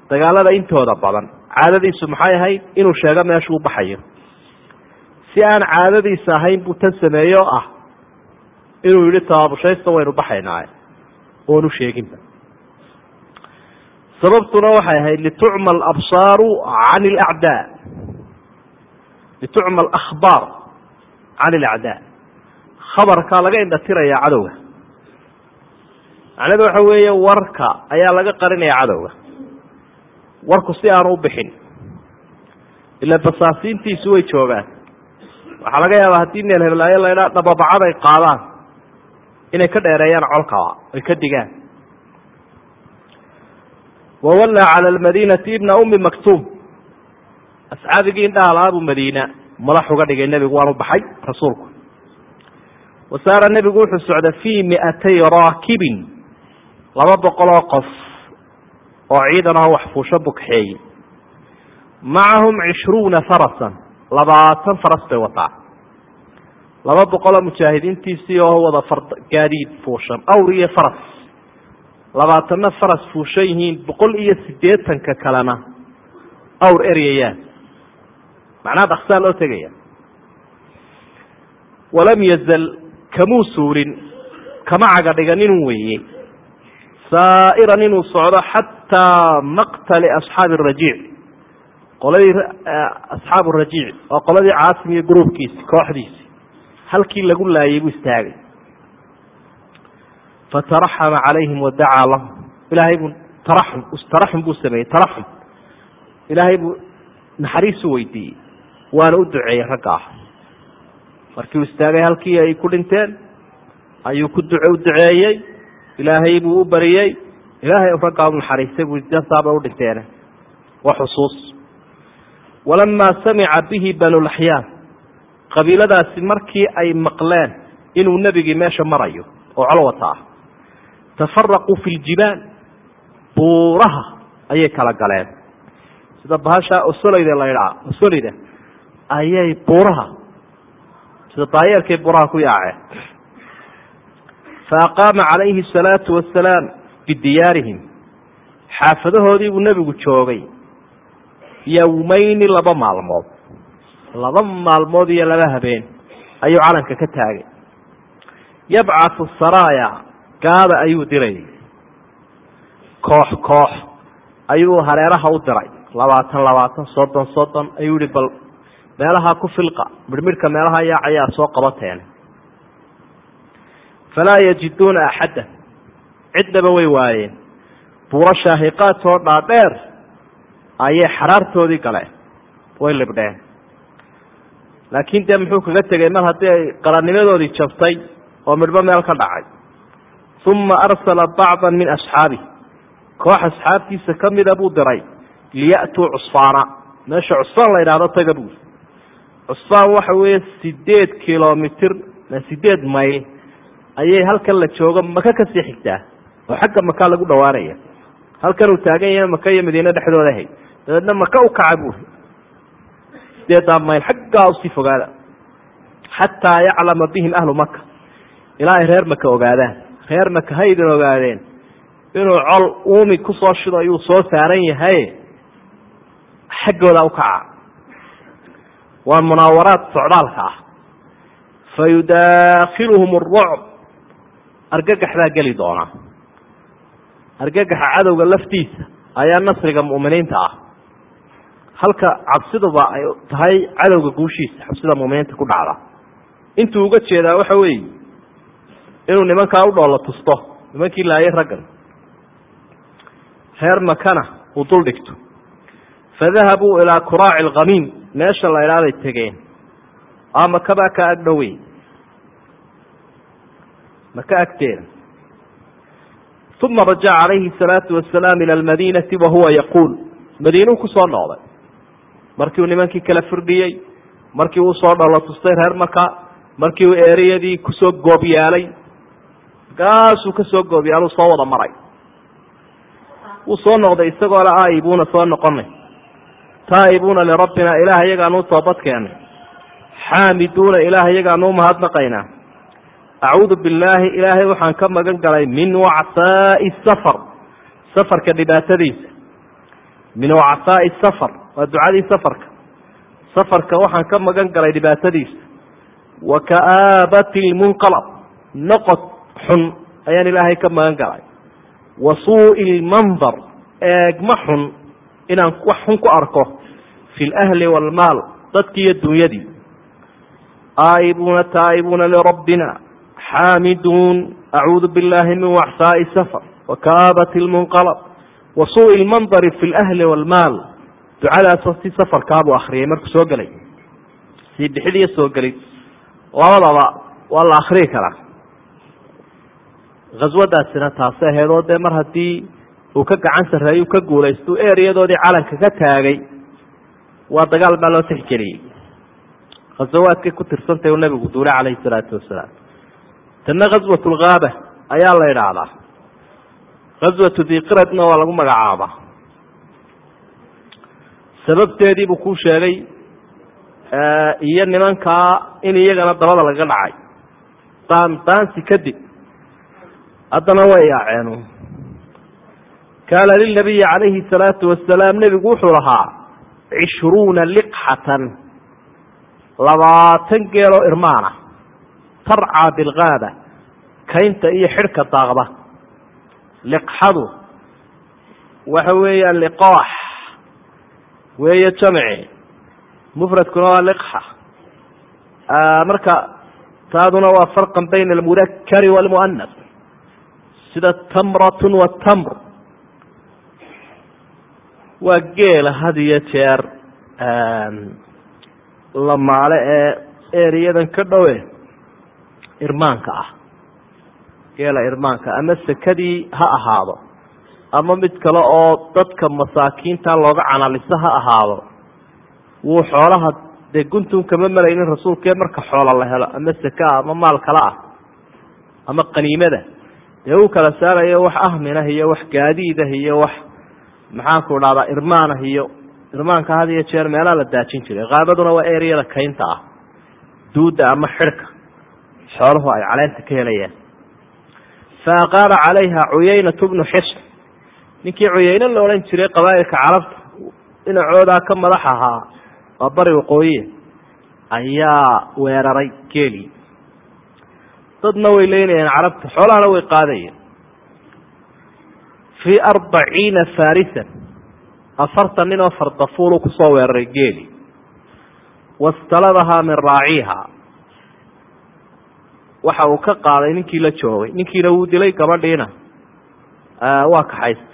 dagaalada intooda badan caadadiisu maxay ahayd inuu sheego meeshuu u baxayo si aan caadadiisa ahayn buu tan sameeye oo ah inuu yihi tabaabushaysta waynu baxaynaa oonu sheeginba. Sababtuna waxay ahayd litucma alabsaaru can alacdaa litucma alakhbaar can alacdaa khabarkaa laga indhatirayaa cadowga. Macnada waxa weeye warka ayaa laga qarinaya cadowga. Warku si aanu u bixin. Ila basaasiintiisu way joogaan waxaa laga yaabaa haddii meel heblaayo laydhaa dhababacad ay qaadaan. Inay ka dheereeyaan colkaba ay ka digaan. Wawallaa cala almadiinati ibna ummi maktuum. Asxaabigii indhaha lahaa buu madiina madax uga dhigay nebigu waanu baxay rasuulku. Wa saara nebigu wuxuu socday fii miatay raakibin laba boqol oo qof oo ciidan oo wax fuusho bugxeeyey macahum cishruuna farasan labaatan faras bay wataa laba boqoloo mujaahidiintiisii oo wada gaadiid fuushan awr iyo faras. Labaatanna faras fuushan yihiin boqol iyo siddeetanka kalena awr eryayaan macnaha dhaksaa loo tegaya walam yazal kamuu suurin kama caga dhigan inuu weeyey saa'iran inuu socdo xataa maqtali asxaabi arajiic qoladii asxaabu rajiic oo qoladii caasim iyo gruubkiisi kooxdiisi halkii lagu laayay buu istaagay. Fataraxama calayhim wadacaa lahum. Ilaahay buu taraxum taraxum buu sameeyey taraxum. Ilaahay buu naxariisu weydiiyey waana u duceeyey ragga ah. Markii uu istaagay halkii ay ku dhinteen ayuu ku duce u duceeyey ilaahay buu u bariyey. Ilaahay raggaa u naxariistay buu dasaaba u dhinteene waa xusuus walamaa samica bihi banulaxyaan qabiiladaasi markii ay maqleen inuu nebigii meesha marayo oo col wata ah. Tafaraquu fi ljibaal buuraha ayay kala galeen. Sida bahashaa osolayda la ydhaa osolayda ayay buuraha sida daayeerkay buuraha ku yaaceen. Fa aqaama calayhi asalaatu wasalaam bidiyaarihim xaafadahoodii buu nebigu joogay yowmayni laba maalmood. Laba maalmood iyo laba habeen. Ayuu calanka ka taagay. Yabcathu saraaya. Gaada ayuu dirayay koox koox. Ayuu hareeraha u diray. Labaatan labaatan soddon soddon. Ayuu yihi bal meelaha ku filqa midhmidhka meelaha yaacayaa soo qabateen. Falaa yajiduuna axadda. Ciddaba way waayeen. Buuro shaahiqaad oo dhaadheer ayay xaraartoodii galeen way libdheen. Laakiin dee muxuu kaga tegey mar haddii ay qarannimadoodii jabtay oo midhbo meel ka dhacay. Uma arsala bacda min asxaabi koox asxaabtiisa ka mida buu diray liya'tuu cusfaana. Meesha cusfaan la yidhahdo taga buuri cusfaan waxa weeye sideed kilomitir sideed mayl ayay halkan la joogo maka ka sii xigtaa oo xagga maka lagu dhawaanaya halkan uu taagan yahay maka iyo madiine dhexdooda ahayd dabeedna maka u kaca buuri sideedaa mayl xaggaa u sii fogaada. Xataa yaclama bihim ahlu maka ilaa ay reer maka ogaadaan. Reer maka ha idin ogaadeen. Inuu col uumi ku soo shido ayuu soo saaran yahay. Xaggooda u kaca. Waa munaawaraad socdaalka ah. Fayudaakiluhum arucb argagax baa geli doona. Argagaxa cadowga laftiisa ayaa nasriga mu'miniinta ah halka cabsiduba ay tahay cadowga guushiisa cabsida mu'miniinta ku dhacda. Intuu uga jeedaa waxa weeye inuu nimankaa u dhoola tusto nimankii laayay raggan. Reer makana uu dul dhigto. Fadahabuu ilaa kuraaci alkhamiim meesha la idhaaday tegeen. Aa makabaa ka agdhowey maka agteeda. Uma rajaca calayhi salaatu wasalaam ila almadiinati wahuwa yaquul. Madiinuu ku soo noqday markii uu nimankii kala firdhiyey markii uu soo dholo tustay reer maka markii uu eeriyadii ku soo goobyaalay markaasuu ka soo goobyaaluu soo wada maray. Wuu soo noqday isagoo le aa'ibuuna soo noqonay. Taa'ibuuna lirabbina ilaah iyagaanuu toobad keenay xaamiduuna ilaah iyagaanuu mahadnaqaynaa. Acuudu billaahi ilaahay waxaan ka magan galay min wacsaai safar. Safarka dhibaatadiisa. Min wacsaai safar waa ducadii safarka. Safarka waxaan ka magan galay dhibaatadiisa. Wa ka'aabati lmunqalab noqod xun ayaan ilaahay ka magan galay. Wa suu'i lmandar eegma xun inaan wax xun ku arko. Fi lahli waalmaal dadkii iyo dunyadii aa'ibuuna taa'ibuuna lirabbina xaamiduun. Acuudu billahi min waxsaai safar. Wa ka'aabati lmunqalab wa suu'i lmandari fi lahli waalmaal ducadaasoo si safarkaabuu akriyay markuu soo gelay sii bixid soo gelid labadaba waa la akriyi karaa. Khaswadaasina taasi ahayd oo dee mar haddii uu ka gacan sarreeyu ka guulaystu ereyadoodii calanka ka taagay waa dagaal baa loo tixgeliyey khasawaadkay ku tirsantay uu nabigu duulay calayhi salaatu wasalaam. Tanna khaswat lgaaba ayaa la idhaahdaa khaswatu diqiradna waa lagu magacaabaa sababteedii buu kuu sheegay iyo nimankaa in iyagana dabada laga dhacay. Daan daansi kadib haddana way yaaceen. Kaana lilnabiyi calayhi salaatu wasalaam nebigu wuxuu lahaa cishruuna liqxatan labaatan geeloo irmaana tarcaa bilgaaba kaynta iyo xidhka daaqda. Liqxadu waxa weeyaan liqoox weeye jamci mufradkuna waa liqxa. Marka taaduna waa farqan bayna almudakari waalmu'anas sida tamratun watamr waa geela had iyo jeer lamaale ee eriyadan ka dhowe irmaanka ah. Geela irmaanka ama sekadii ha ahaado ama mid kale oo dadka masaakiinta looga canaliso ha ahaado wuu xoolaha dee guntun kama malaynin rasuulkee marka xoola la helo ama sekaa ama maal kale ah ama qaniimada. Dee uu kala saarayo wax ahminah iyo wax gaadiidah iyo wax maxaanku dhahdaa irmaanah iyo irmaanka had iyo jeer meelaa la daajin jiray kaabaduna waa ereyada kaynta ah duudda ama xidhka xooluhu ay caleenta ka helayaan. Fa aqaama calayha cuyaynatu bnu xisn ninkii cuyayne la odhan jiray qabaa'ilka carabta dhinacoodaa ka madax ahaa waa bari waqooyiya ayaa weeraray geelii dadna way leynayeen carabta xoolahana way qaadayeen. Fii arbaciina farisan afartan nin oo fardafuulu ku soo weeraray geeli wastaladahaa min raaciiha. Waxa uu ka qaaday ninkii la joogay ninkiina wuu dilay gabadhiina. Waa kaxaystay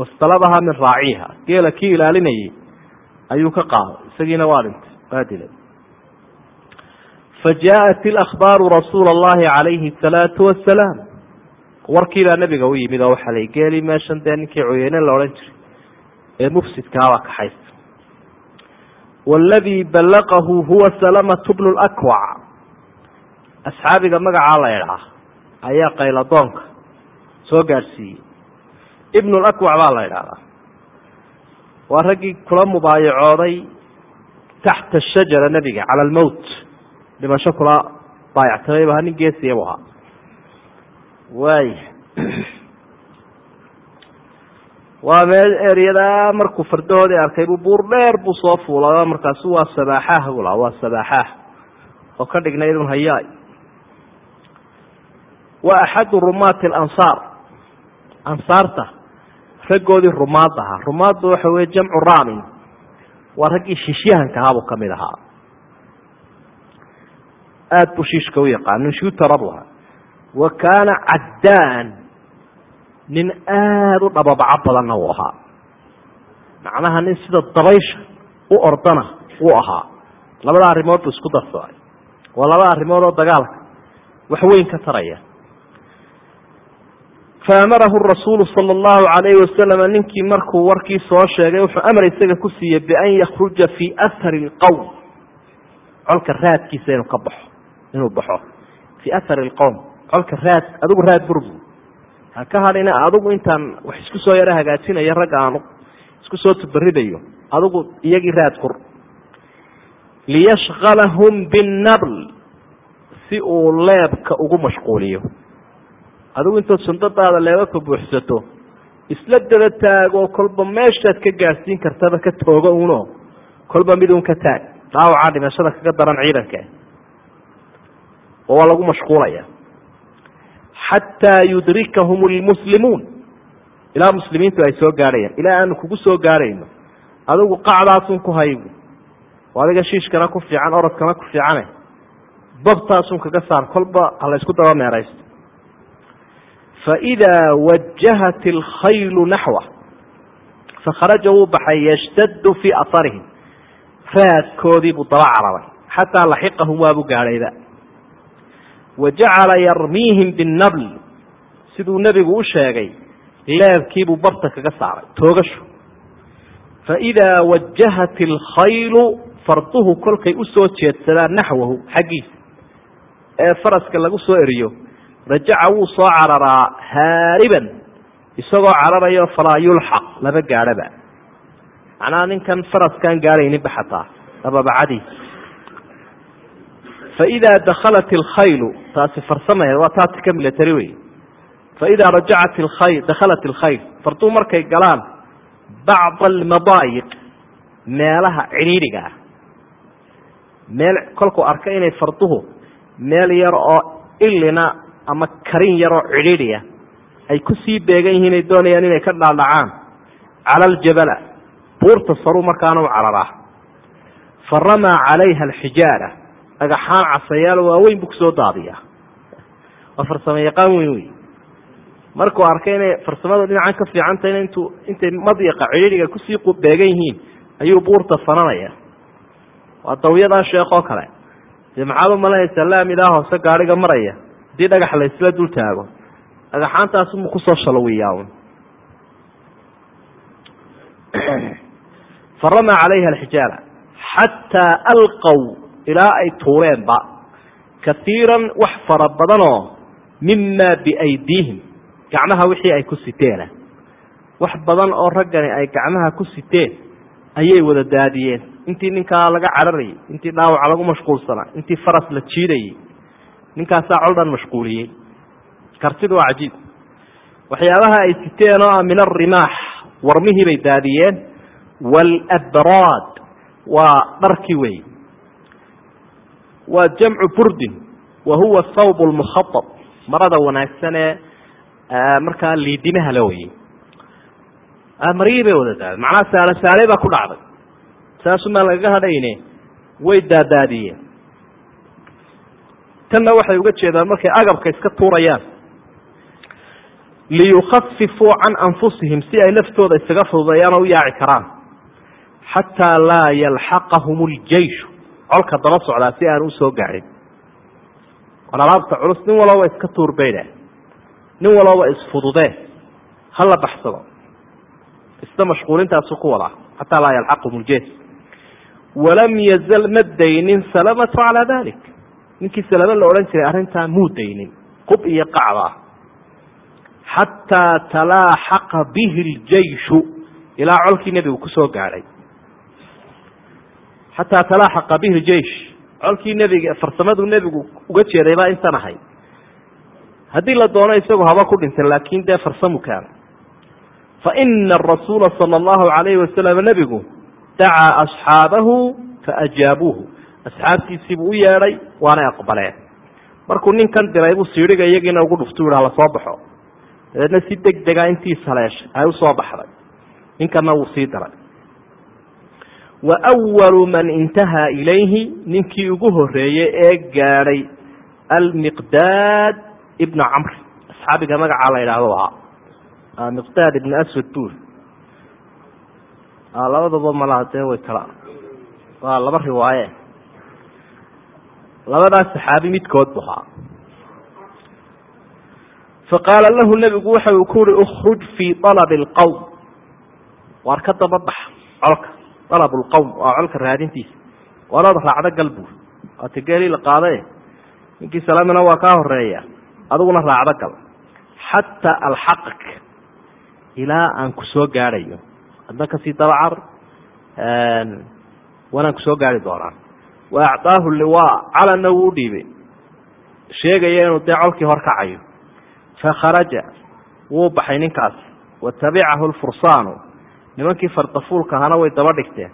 wastalabhaa min raaciiha geela kii ilaalinayay ayuu ka qaaday isagiina waa dhintay waa dilay fajaaءat ilahbaaru rasuula allahi calayhi asalaatu wasalaam warkiibaa nebiga u yimid oo waxaa la geelii meeshan dee ninkii cuyeyne la odhan jiray ee mufsidkaaba kaxaysta waladii ballaqahu huwa salamatu bnu lakwac asxaabiga magacaa la idhaa ayaa qayladoonka soo gaadhsiiyey ibn اlأkwac baa la idhahdaa waa raggii kula mubaayacooday taxta shajara nebiga cala almowt dhimasho kula baayactamayba nin geesiyabu ahaa. Waaya waa meel eryadaa markuu fardahoodii arkay buu buur dheer buu soo fuulay markaasu waa sabaaxaah buu lahaa waa sabaaxaah. Oo ka dhignayd un hayaay. Wa axadu rumaati alansaar ansaarta raggoodii rumaad ahaa. Rumaaddu waxa weye jamcu raamin. Waa raggii shiishyahanka ahaabuu ka mid ahaa. Aada buu shiishka u yaqaan nin shuutara buu ahaa wa kaana caddaan. Nin aada u dhababaco badanna uu ahaa. Macnaha nin sida dabaysha u ordana uu ahaa. Labada arrimood buu isku darsaday waa laba arrimood oo dagaalka wax weyn ka taraya faamarahu rasuulu sala allahu calayhi wasalama ninkii markuu warkii soo sheegay wuxuu amar isaga ku siiyey bian yakruja fii ahari lqowm colka raadkiisa inuu ka baxo inuu baxo fii ahari lqowm colka raad adigu raad burbu ha ka hadhina adigu intaan wax isku soo yaro hagaajinayo ragga aan isku soo tubaridayo adigu iyagii raad kur liyashkalahum binnabl si uu leebka ugu mashquuliyo adigu intood sundadaada leebabka buuxsato. Isla daba taagoo kolba meeshaad ka gaadhsiin kartaba ka toogo uno. Kolba mid un ka taag. Dhaawacaa dhimashada kaga daran ciidanka. Oo waa lagu mashquulaya. Xataa yudrikahum lmuslimuun ilaa muslimiintu ay soo gaadhayaan ilaa aanu kugu soo gaadhayno adigu qacdaasun ku haygu adiga shiishkana ku fiican orodkana ku fiicane. Babtaasun kaga saar. Kolba hala isku daba meeraysto faidaa wajahat alkhaylu naxwa fakharaja wuu baxay yashtadu fii aharihim raadkoodii buu daba cararay xataa laxiqahum waabuu gaadhayba wa jacala yarmiihim binnabl siduu nebigu u sheegay leebkiibuu barta kaga saaray toogasho faidaa wajahat alkhaylu farduhu kolkay u soo jeedsadaan naxwahu xaggiisa ee faraska lagu soo eriyo rajaca wuu soo cararaa haariban isagoo cararayo falaa yulxaq lama gaadhaba. Macnaha ninkan faraskaan gaadhayninba xataa dababacadiisa faidaa dakhalat alkhaylu taasi farsamaya waa taatika military wey faidaa rajacat alkhayl dakhalat alkhayl farduhu markay galaan bacda almadaayiq meelaha cidhiidhiga ah. Meel kolkuu arka inay farduhu meel yar oo ilina ama karin yaroo cidhiidhiya. Ay ku sii beegan yihiin ay doonayaan inay ka dhaadhacaan cala aljabala buurta saruu markaana u cararaa fa ramaa calayha alxijaara. Dhagaxaan casayaal waaweyn buu ku soo daadiyaa. Waa farsamo yaqaan weyn. Wey markuu arkay inay farsamadu dhinacan ka fiicantahayna intuu intay madyaqa cidhiidhiga ku sii beegan yihiin ayuu buurta fananaya. Waa dawyadaa sheekoo kale. Dee maxaad umalanaysaa laamidaa hoose gaadhiga maraya haddii dhagax la isla dul taago dhagaxaantaasmu ku soo shalawiyaa un faramaa calayha alxijaara xataa alqow ilaa ay tuureenba kaiiran wax fara badanoo mima biaydiihim gacmaha wixii ay ku siteena wax badan oo raggani ay gacmaha ku siteen ayay wada daadiyeen. Intii ninkaa laga cararayay intii dhaawaca lagu mashquulsanaa intii faras la jiidayay ninkaasaa col dhan mashquuliyey. Kartidu waa cajiib. Waxyaabaha ay siteen oo ah min arimaax warmihii bay daadiyeen waalabraad waa dharkii wey waa jamcu burdin wa huwa thawb lmukhaab marada wanaagsan ee markaa liidimaha la weyey maryihii bay wada daadeen. Macnaha saale saale baa ku dhacday. Saasumaa lagaga hadhayne way daadaadiyeen tanna waxay uga jeedaan markay agabka iska tuurayaan. liyukhafifuu can anfusihim si ay naftooda isaga fududeeyaan oo u yaaci karaan. xataa laa yalxaqahum ljeyshu colka daba socdaa si aan u soo gaadhin war alaabta culus nin walooba iska tuurbayda nin walooba isfududee hala baxsado. isna mashquulintaasu ku wadaa xataa laa yalxaqahum ljeys walam yazal ma daynin salamatu calaa dalik ninkii salame la odhan jiray arrintaa muu daynin qub iyo qacda xataa talaaxaqa bihi ljeyshu ilaa colkii nebigu ku soo gaadhay xataa talaaxaqa bihi ljeish colkii nebiga farsamaduu nebigu uga jeeday baa intan ahay haddii la doono isagu haba ku dhintay laakin dee farsamu kaana faina arasuula sala allahu calayhi wasalam nebigu dacaa asxaabahu faajaabuuhu asxaabtiisiibuu u yeedhay waanay aqbaleen. Markuu ninkan diray buu siidhiga iyagiina ugu dhuftu yidhi hala soo baxo. Dabeedna si deg dega intii saleeshay ay u soo baxday. Ninkanna wuu sii diray wa walu man intahaa ilayhi ninkii ugu horeeyey ee gaadhay almiqdaad ibna camr. Asxaabiga magacaa la yidhaahdo ahaa miqdaad ibna aswad buur labadaba malaha dee way kala waa laba riwaaye labadaas saxaabi midkood bu ahaa. Faqaala lahu nebigu waxa uu ku uhi ukruj fii alabi alqowm waar ka daba bax colka alab lqowm waa colka raadintiisa. Waanaad raacdo gal buur waata geelii la qaadae ninkii salaamina waa kaa horreeya adiguna raacdo gal. Xataa alxaqak ilaa aan ku soo gaadhayo. Adna ka sii dabacar waanaan ku soo gaari doonaa wa acdaahu liwaa calanna wuu dhiibay sheegaya inuu dee colkii hor kacayo fakharaja wuu baxay ninkaas wa tabicahu lfursaanu nimankii fardafuulka ahana way daba dhigteen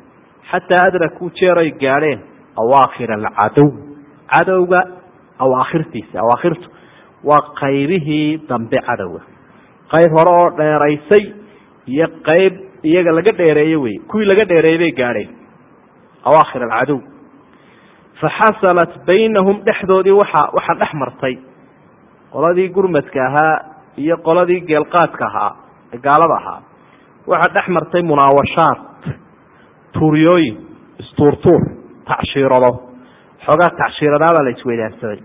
xataa adrakuu jeeray gaadheen awaakhir alcadow cadowga awaakhirtiisa awaakhirtu waa qaybihii dambe cadowga qayb hore oo dheeraysay iyo qayb iyaga laga dheereeye wey kuwii laga dheereeyey bay gaadheen awaakhir alcadow faxasalat baynahum dhexdoodii waxa waxaa dhex martay qoladii gurmadka ahaa iyo qoladii geelqaadka ahaa gaalada ahaa waxaa dhex martay munaawashaad tuuryooyin istuurtuur tacshiirado xoogaa tacshiiradaabaa la isweydaarsaday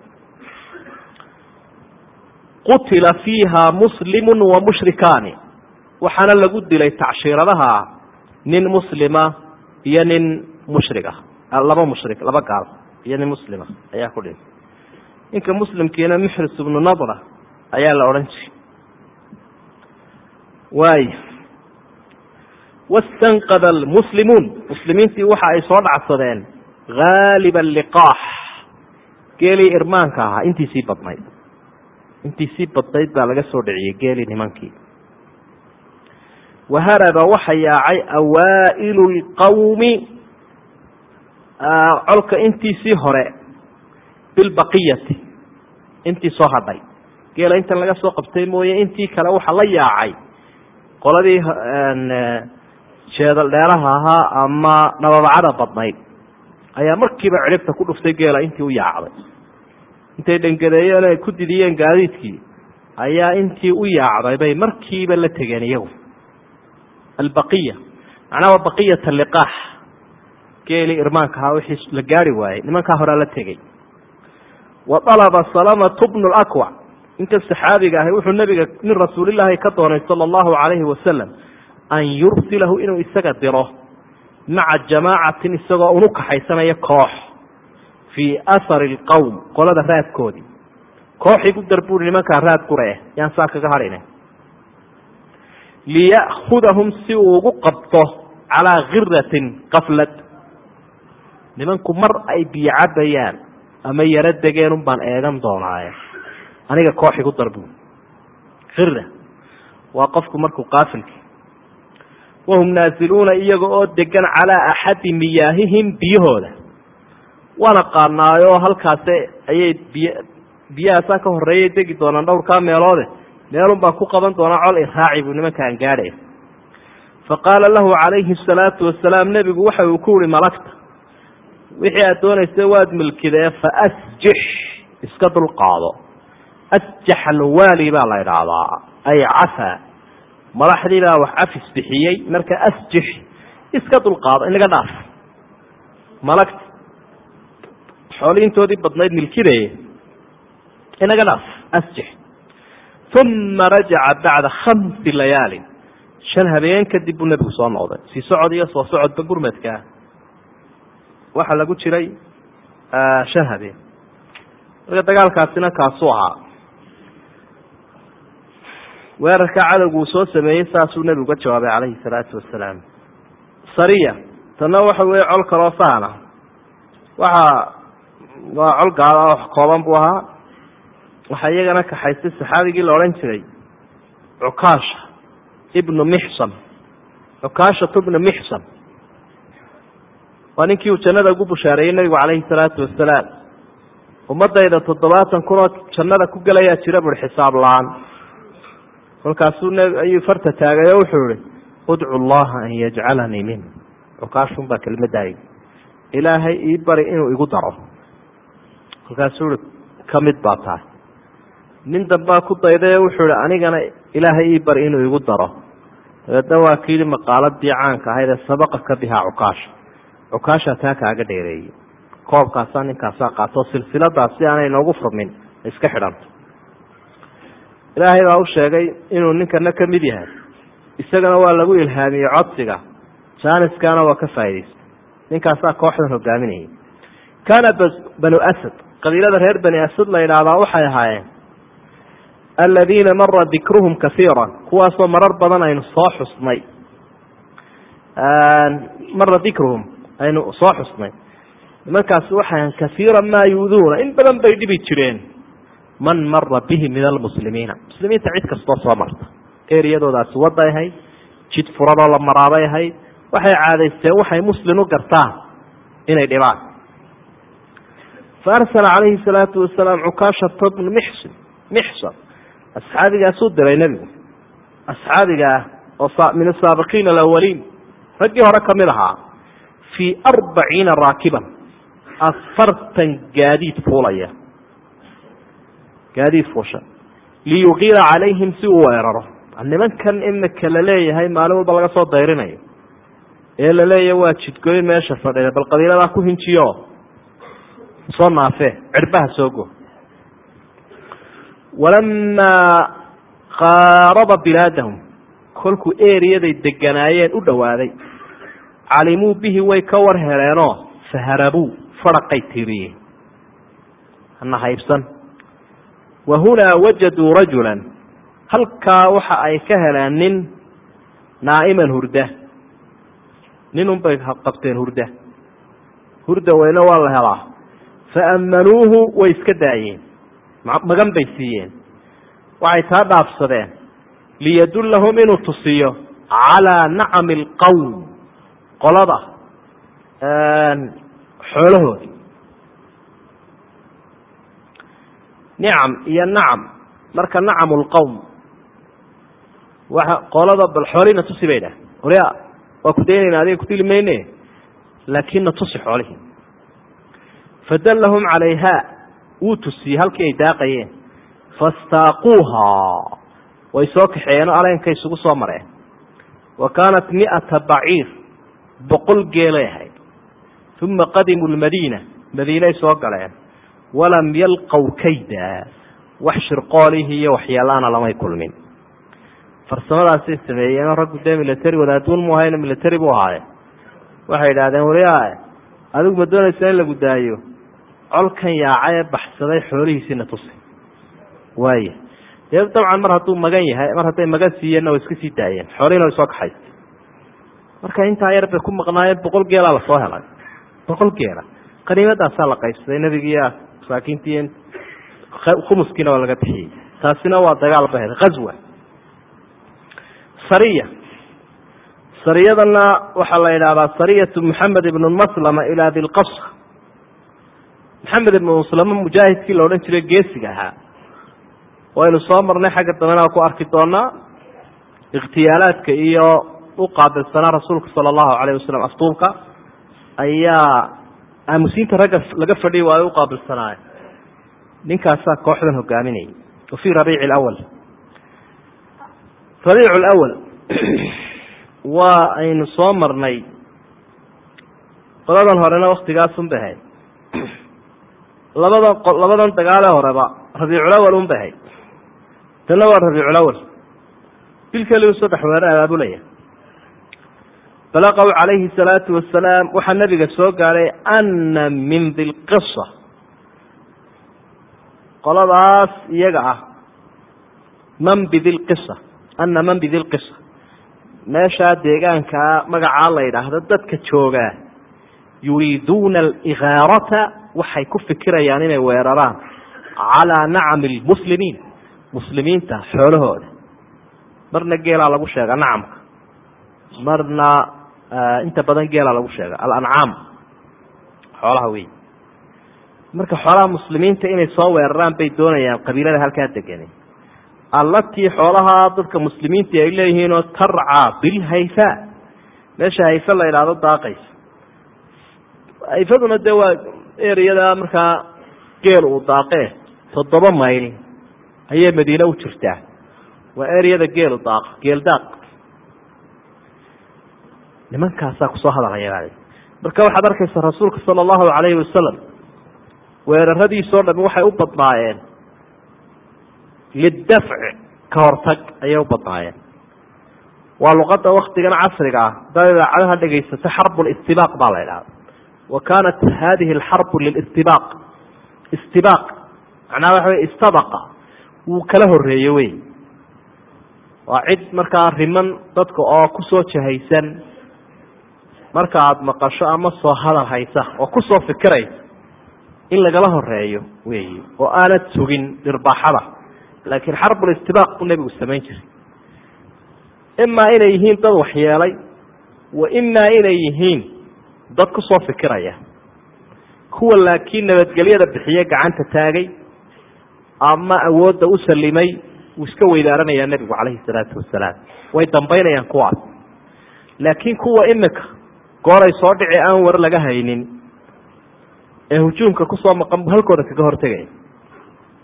qutila fiiha muslimu wa mushrikaani waxaana lagu dilay tacshiiradaha nin muslima iyo nin mushrig ah laba mushrik laba gaal iyo nin muslima ayaa ku dhintay ninka muslimkiina muxris ibnu nadra ayaa la odhan jiray. Waay wastanqada almuslimuun muslimiintii waxa ay soo dhacsadeen haaliba liqaax. Geelii irmaanka ahaa intiisii badnayd. Intiisii badnayd baa laga soo dhiciyey geelii nimankii. Waharaba waxa yaacay awaa'ilu lqawmi colka intiisii hore bilbaqiyati intii soo hadhay. Geela intan laga soo qabtay mooye intii kale waxa la yaacay. Qoladii jeedal dheeraha ahaa ama dhababacada badnayd. Ayaa markiiba ciribta ku dhuftay geela intii u yaacday. Intay dhangadeeyeen ku didiyeen gaadiidkii ayaa intii u yaacday bay markiiba la tegeen iyagu. Albaqiya macnaha waa baqiyat liqaax geelii irmaanka ahaa wixii la gaari waayey. Nimankaa horea la tegey. Wa alaba salamatu bnu lakwac ninka saxaabiga ahi wuxuu nabiga min rasuulilaahi ka doonay sala allahu calayhi wasalam an yursilahu inuu isaga diro maca jamaacatin isagoo unu kaxaysanaya koox fii ahari lqowm qolada raadkoodii kooxii ku darbuuri nimankaa raad gure yaan saa kaga hadhine liya'khudahum si uu ugu qabto calaa khiratin qaflad nimanku mar ay biyo cabayaan ama yaro degeen un baan eegan doonaaye. Aniga kooxi ku darbuur khira waa qofku markuu qaafilki wahum naaziluuna iyaga oo degan calaa axadi miyaahihim biyahooda. Waan aqaanaayo halkaase ayay biy biyahaasaa ka horeeyay degi doonaan dhowrkaa meeloode. Meelun baan ku qaban doonaa col iraaci buu nimankaan gaadhay fa qaala lahu calayhi asalaatu wasalaam nebigu waxa uu ku yihi malagta wixii aad doonaysa waad milkidee fa asjix iska dulqaado asjax alwaali baa la idhaahdaa ay cafaa madaxdii baa wax cafis bixiyey. Marka asjix iska dulqaado inaga dhaaf. Malagta xooliintoodii badnayd milkidaye inaga dhaaf. Asjix. Uma rajaca bacda khamsi layaalin. Shan habeen kadib buu nebigu soo noqday. Sii socod iyo soo socodba gurmadkaa waxaa lagu jiray shan habeen marka dagaalkaasina kaasuu ahaa. Weerarka cadowgu uu soo sameeyey saasuu nebigu uga jawaabay calayhi salaatu wasalaam sariya tanna waxa weeye col kaloo sahana waxa waa col gaala oo kooban buu ahaa. Waxaa iyagana kaxaystay saxaabigii la odhan jiray cukaasha ibnu mixsam. Cukaashatu ibnu mixsam waa ninkii uu jannada ugu bushaareeyey nabigu calayhi salaatu wasalaam ummadayda toddobaatan kun oo jannada ku gelayaa jira buri xisaab la'aan. Kolkaasuu ayuu farta taagay oo wuxuu ihi udcu llaha an yajcalanii min cukaashun baa kelmadaayi ilaahay ii bari inuu igu daro. Kolkaasuu ihi ka mid baa tahay. Nin dambaa ku dayday wuxuu ihi anigana ilaahay ii bari inuu igu daro. Dabeedna waa kiihi maqaaladii caanka ahayd ee sabaqaka bihaa cukaasha cukaasha taa kaaga dheereeyey koobkaasaa ninkaasaa qaato silsiladaas si aanay noogu furmin iska xidhanto. Ilaahay baa u sheegay inuu ninkana ka mid yahay. Isagana waa lagu ilhaamiyey codsiga. Jaaniskana waa ka faa'idaystay ninkaasaa kooxdan hogaaminayay kaana banu asad qabiilada reer bani asad la yidhaahdaa waxay ahaayeen aladiina mara dikruhum kaiira kuwaasoo marar badan aynu soo xusnay. Mara dikruhum aynu soo xusnay. Nimankaasi waxay kaiira maa yuuduuna in badan bay dhibi jireen. Man mara bihi min almuslimiina muslimiinta cid kastoo soo marta. Eriyadoodaasi waday ahayd jid furadoo la maraabay ahayd waxay caadaysteen waxay muslim u gartaan inay dhibaan. Fa arsala calayhi salaatu wasalaam cukaashata bnu mixsin mixsan asxaabigaasuu diray nebigu. Asxaabiga ah oo min asaabiqiina alawaliin raggii hore ka mid ahaa fii arbaciina raakiban. Afartan gaadiid fuulaya. Gaadiid fuusha. Liyuqiira calayhim si uu weeraro. Nimankan imika la leeyahay maalin walba laga soo dayrinayo. Ee la leeyahay waa jidgoyn meesha fadhida bal qabiiladaa ku hinjiyo. Soo naafee cirbaha soo go. Walamaa qaaraba bilaadahum kolkuu eriyaday deganaayeen u dhowaaday calimuu bihi way ka war heleenoo faharabuu faraqay tiiriyeen hana haybsan. Wa hunaa wajaduu rajulan. Halkaa waxa ay ka heleen nin naa'iman hurda. Nin unbay qabteen hurda. Hurda weyne waa la helaa. Faammanuuhu way iska daayeen. Magan bay siiyeen. Waxay taa dhaafsadeen. Liyadullahum inuu tusiyo. Calaa nacami alqowm qolada xoolahooda. Nicam iyo nacam. Marka nacamu lqowm waxa qolada bal xoolihina tusi bay dhah orya waa ku daynayna adiga kudili mayne laakina tusi xoolihii fadallahum calayha wuu tusiyey halkii ay daaqayeen. Fastaaquuhaa way soo kaxeeyeen oo aleenkay isugu soo mareen. Wa kaanat mi'ata baciir boqol geelay ahayd. Uma qadimuu lmadiina madiinay soo galeen. Walam yalqow kayda wax shirqoolihii iyo waxyaalaana lamay kulmin. Farsamadaasay sameeyeenoo raggu dee military wadaaduun mu ahayna military buu ahaaye waxay idhahdeen wariyaa adigu ma doonaysa in lagu daayo? Colkan yaacay ee baxsaday xoolihiisiina tusi. Waaya dee dabcan mar hadduu magan yahay mar hadday magan siiyeenna way iska sii daayeen xoolihina way soo kaxaystay marka intaa yar bay ku maqnaayeen boqol geelaa la soo helay. Boqol geela. Qaniimadaasaa la qaybsaday nebigiiya masaakiintii khumuskiina waa laga bixiyey. Taasina waa dagaal ba heda ghazwa sariya. Sariyadana waxaa la yidhahdaa sariyatu maxamed ibnu maslama ilaa dilqasr maxamed ibnu maslama mujaahidkii la odhan jiray geesiga ahaa. Waynu soo marnay xagga dambena ku arki doonaa ikhtiyaalaadka iyo u qaabilsanaa rasuulka sala allahu calayh wasalam aftuulka ayaa aamusiinta ragga laga fadhiyi waayo u qaabilsanaayo. Ninkaasaa kooxdan hogaaminayay wa fii rabiici lawal rabiicu lawal waa aynu soo marnay qoladan horena waktigaasun bay ahayd. Labadan labadan dagaale horeba rabiiculawal un bay ahayd. Tanna waa rabiiculawal bil keliu saddex weere abaabulaya balaqaw calayhi salaatu wasalaam waxaa nabiga soo gaadhay ana min dilqisa qoladaas iyaga ah man bidilqisa ana man bidilqisa meeshaa deegaankaa magacaa la yidhaahdo dadka joogaa yuriiduuna aligaarata waxay ku fikirayaan inay weeraraan calaa nacami lmuslimiin muslimiinta xoolahooda. Marna geelaa lagu sheega nacamka. Marna inta badan geelaa lagu sheega alancaam xoolaha wey marka xoolaha muslimiinta inay soo weeraraan bay doonayaan qabiilada halkaa degani allatii xoolaha dadka muslimiinta ay leeyihiinoo tarcaa bilhayfa meesha hayfe la idhaahdo daaqaysa hayfaduna dee waa ereyada markaa geel uu daaqee toddoba mayl ayay madiine u jirtaa. Waa ereyada geelu daaq geel daaq nimankaasaa ku soo hadalaya marka waxaad arkaysa rasuulka sala allahu calayhi wasalam weeraradiisoo dhami waxay u badnaayeen lidafci ka hortag ayay u badnaayeen waa luqadda waktigan casriga ah hadaad idaacadaha dhegaysato xarbu listibaaq baa la idhahda wa kaanat hadihi alxarbu lilistibaaq. Istibaaq macnaha waxa wey istabaqa wuu kala horeeye wey waa cid markaa riman dadka oo ku soo jahaysan marka aada maqasho ama soo hadal haysa oo ku soo fikiraysa in lagala horeeyo weyi oo aanad sugin dhirbaaxada laakiin xarbulistibaaq buu nebigu samayn jiray. Imaa inay yihiin dad waxyeelay wa imaa inay yihiin dad ku soo fikiraya. Kuwa laakiin nabadgelyada bixiye gacanta taagay ama awoodda u salimay wuu iska weydaaranayaa nebigu calayhi salaatu wasalaam. Way dambaynayaan kuwaas. Laakiin kuwa imika gooray soo dhici aan war laga haynin. Ee hujuumka ku soo maqan halkooda kaga hortegaya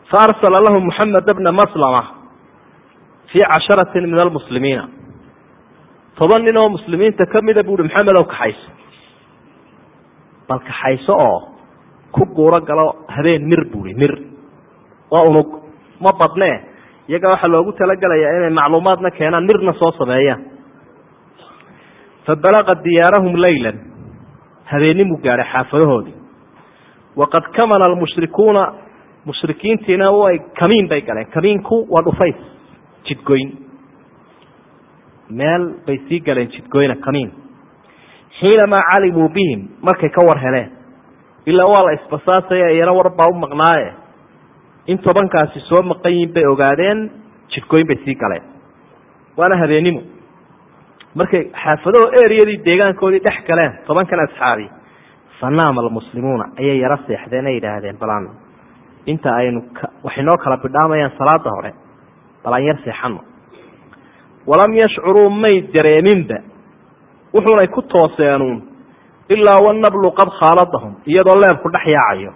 fa arsala lahu moxamed bna maslama fii casharatin min almuslimiina. Toban nin oo muslimiinta kamida buu uhi maxamed ow kaxayso bal kaxayso oo ku guuro galo habeen mir buuhi mir waa unug ma badnee? Iyaga waxaa loogu talagelayaa inay macluumaadna keenaan mirna soo sameeyaan fabalaqa diyaarahum laylan habeenimuu gaadhay xaafadahoodii waqad kamana almushrikuuna mushrikiintiina way kamiin bay galeen kamiinku waa dhufays jidgoyn meel bay sii galeen jidgoyna kamiin xiinamaa calimuu bihim markay ka war heleen ilaa waa la isbasaasaya iyana war baa u maqnaaye in tobankaasi soo maqan yihiin bay ogaadeen jidgoyn bay sii galeen waana habeennimo markay xaafadaho eriyadii deegaankoodii dhex galeen tobankan asxaabi fanaama almuslimuuna ayay yaro seexdeen ay yidhaahdeen balaan inta aynu waxay noo kala bidhaamayaan salaada hore balaan yar seexano walam yashcuruu may dareeminba wuxuunay ku tooseenuun ilaa wanablu qad khaaladahum iyadoo leebku dhex yaacayo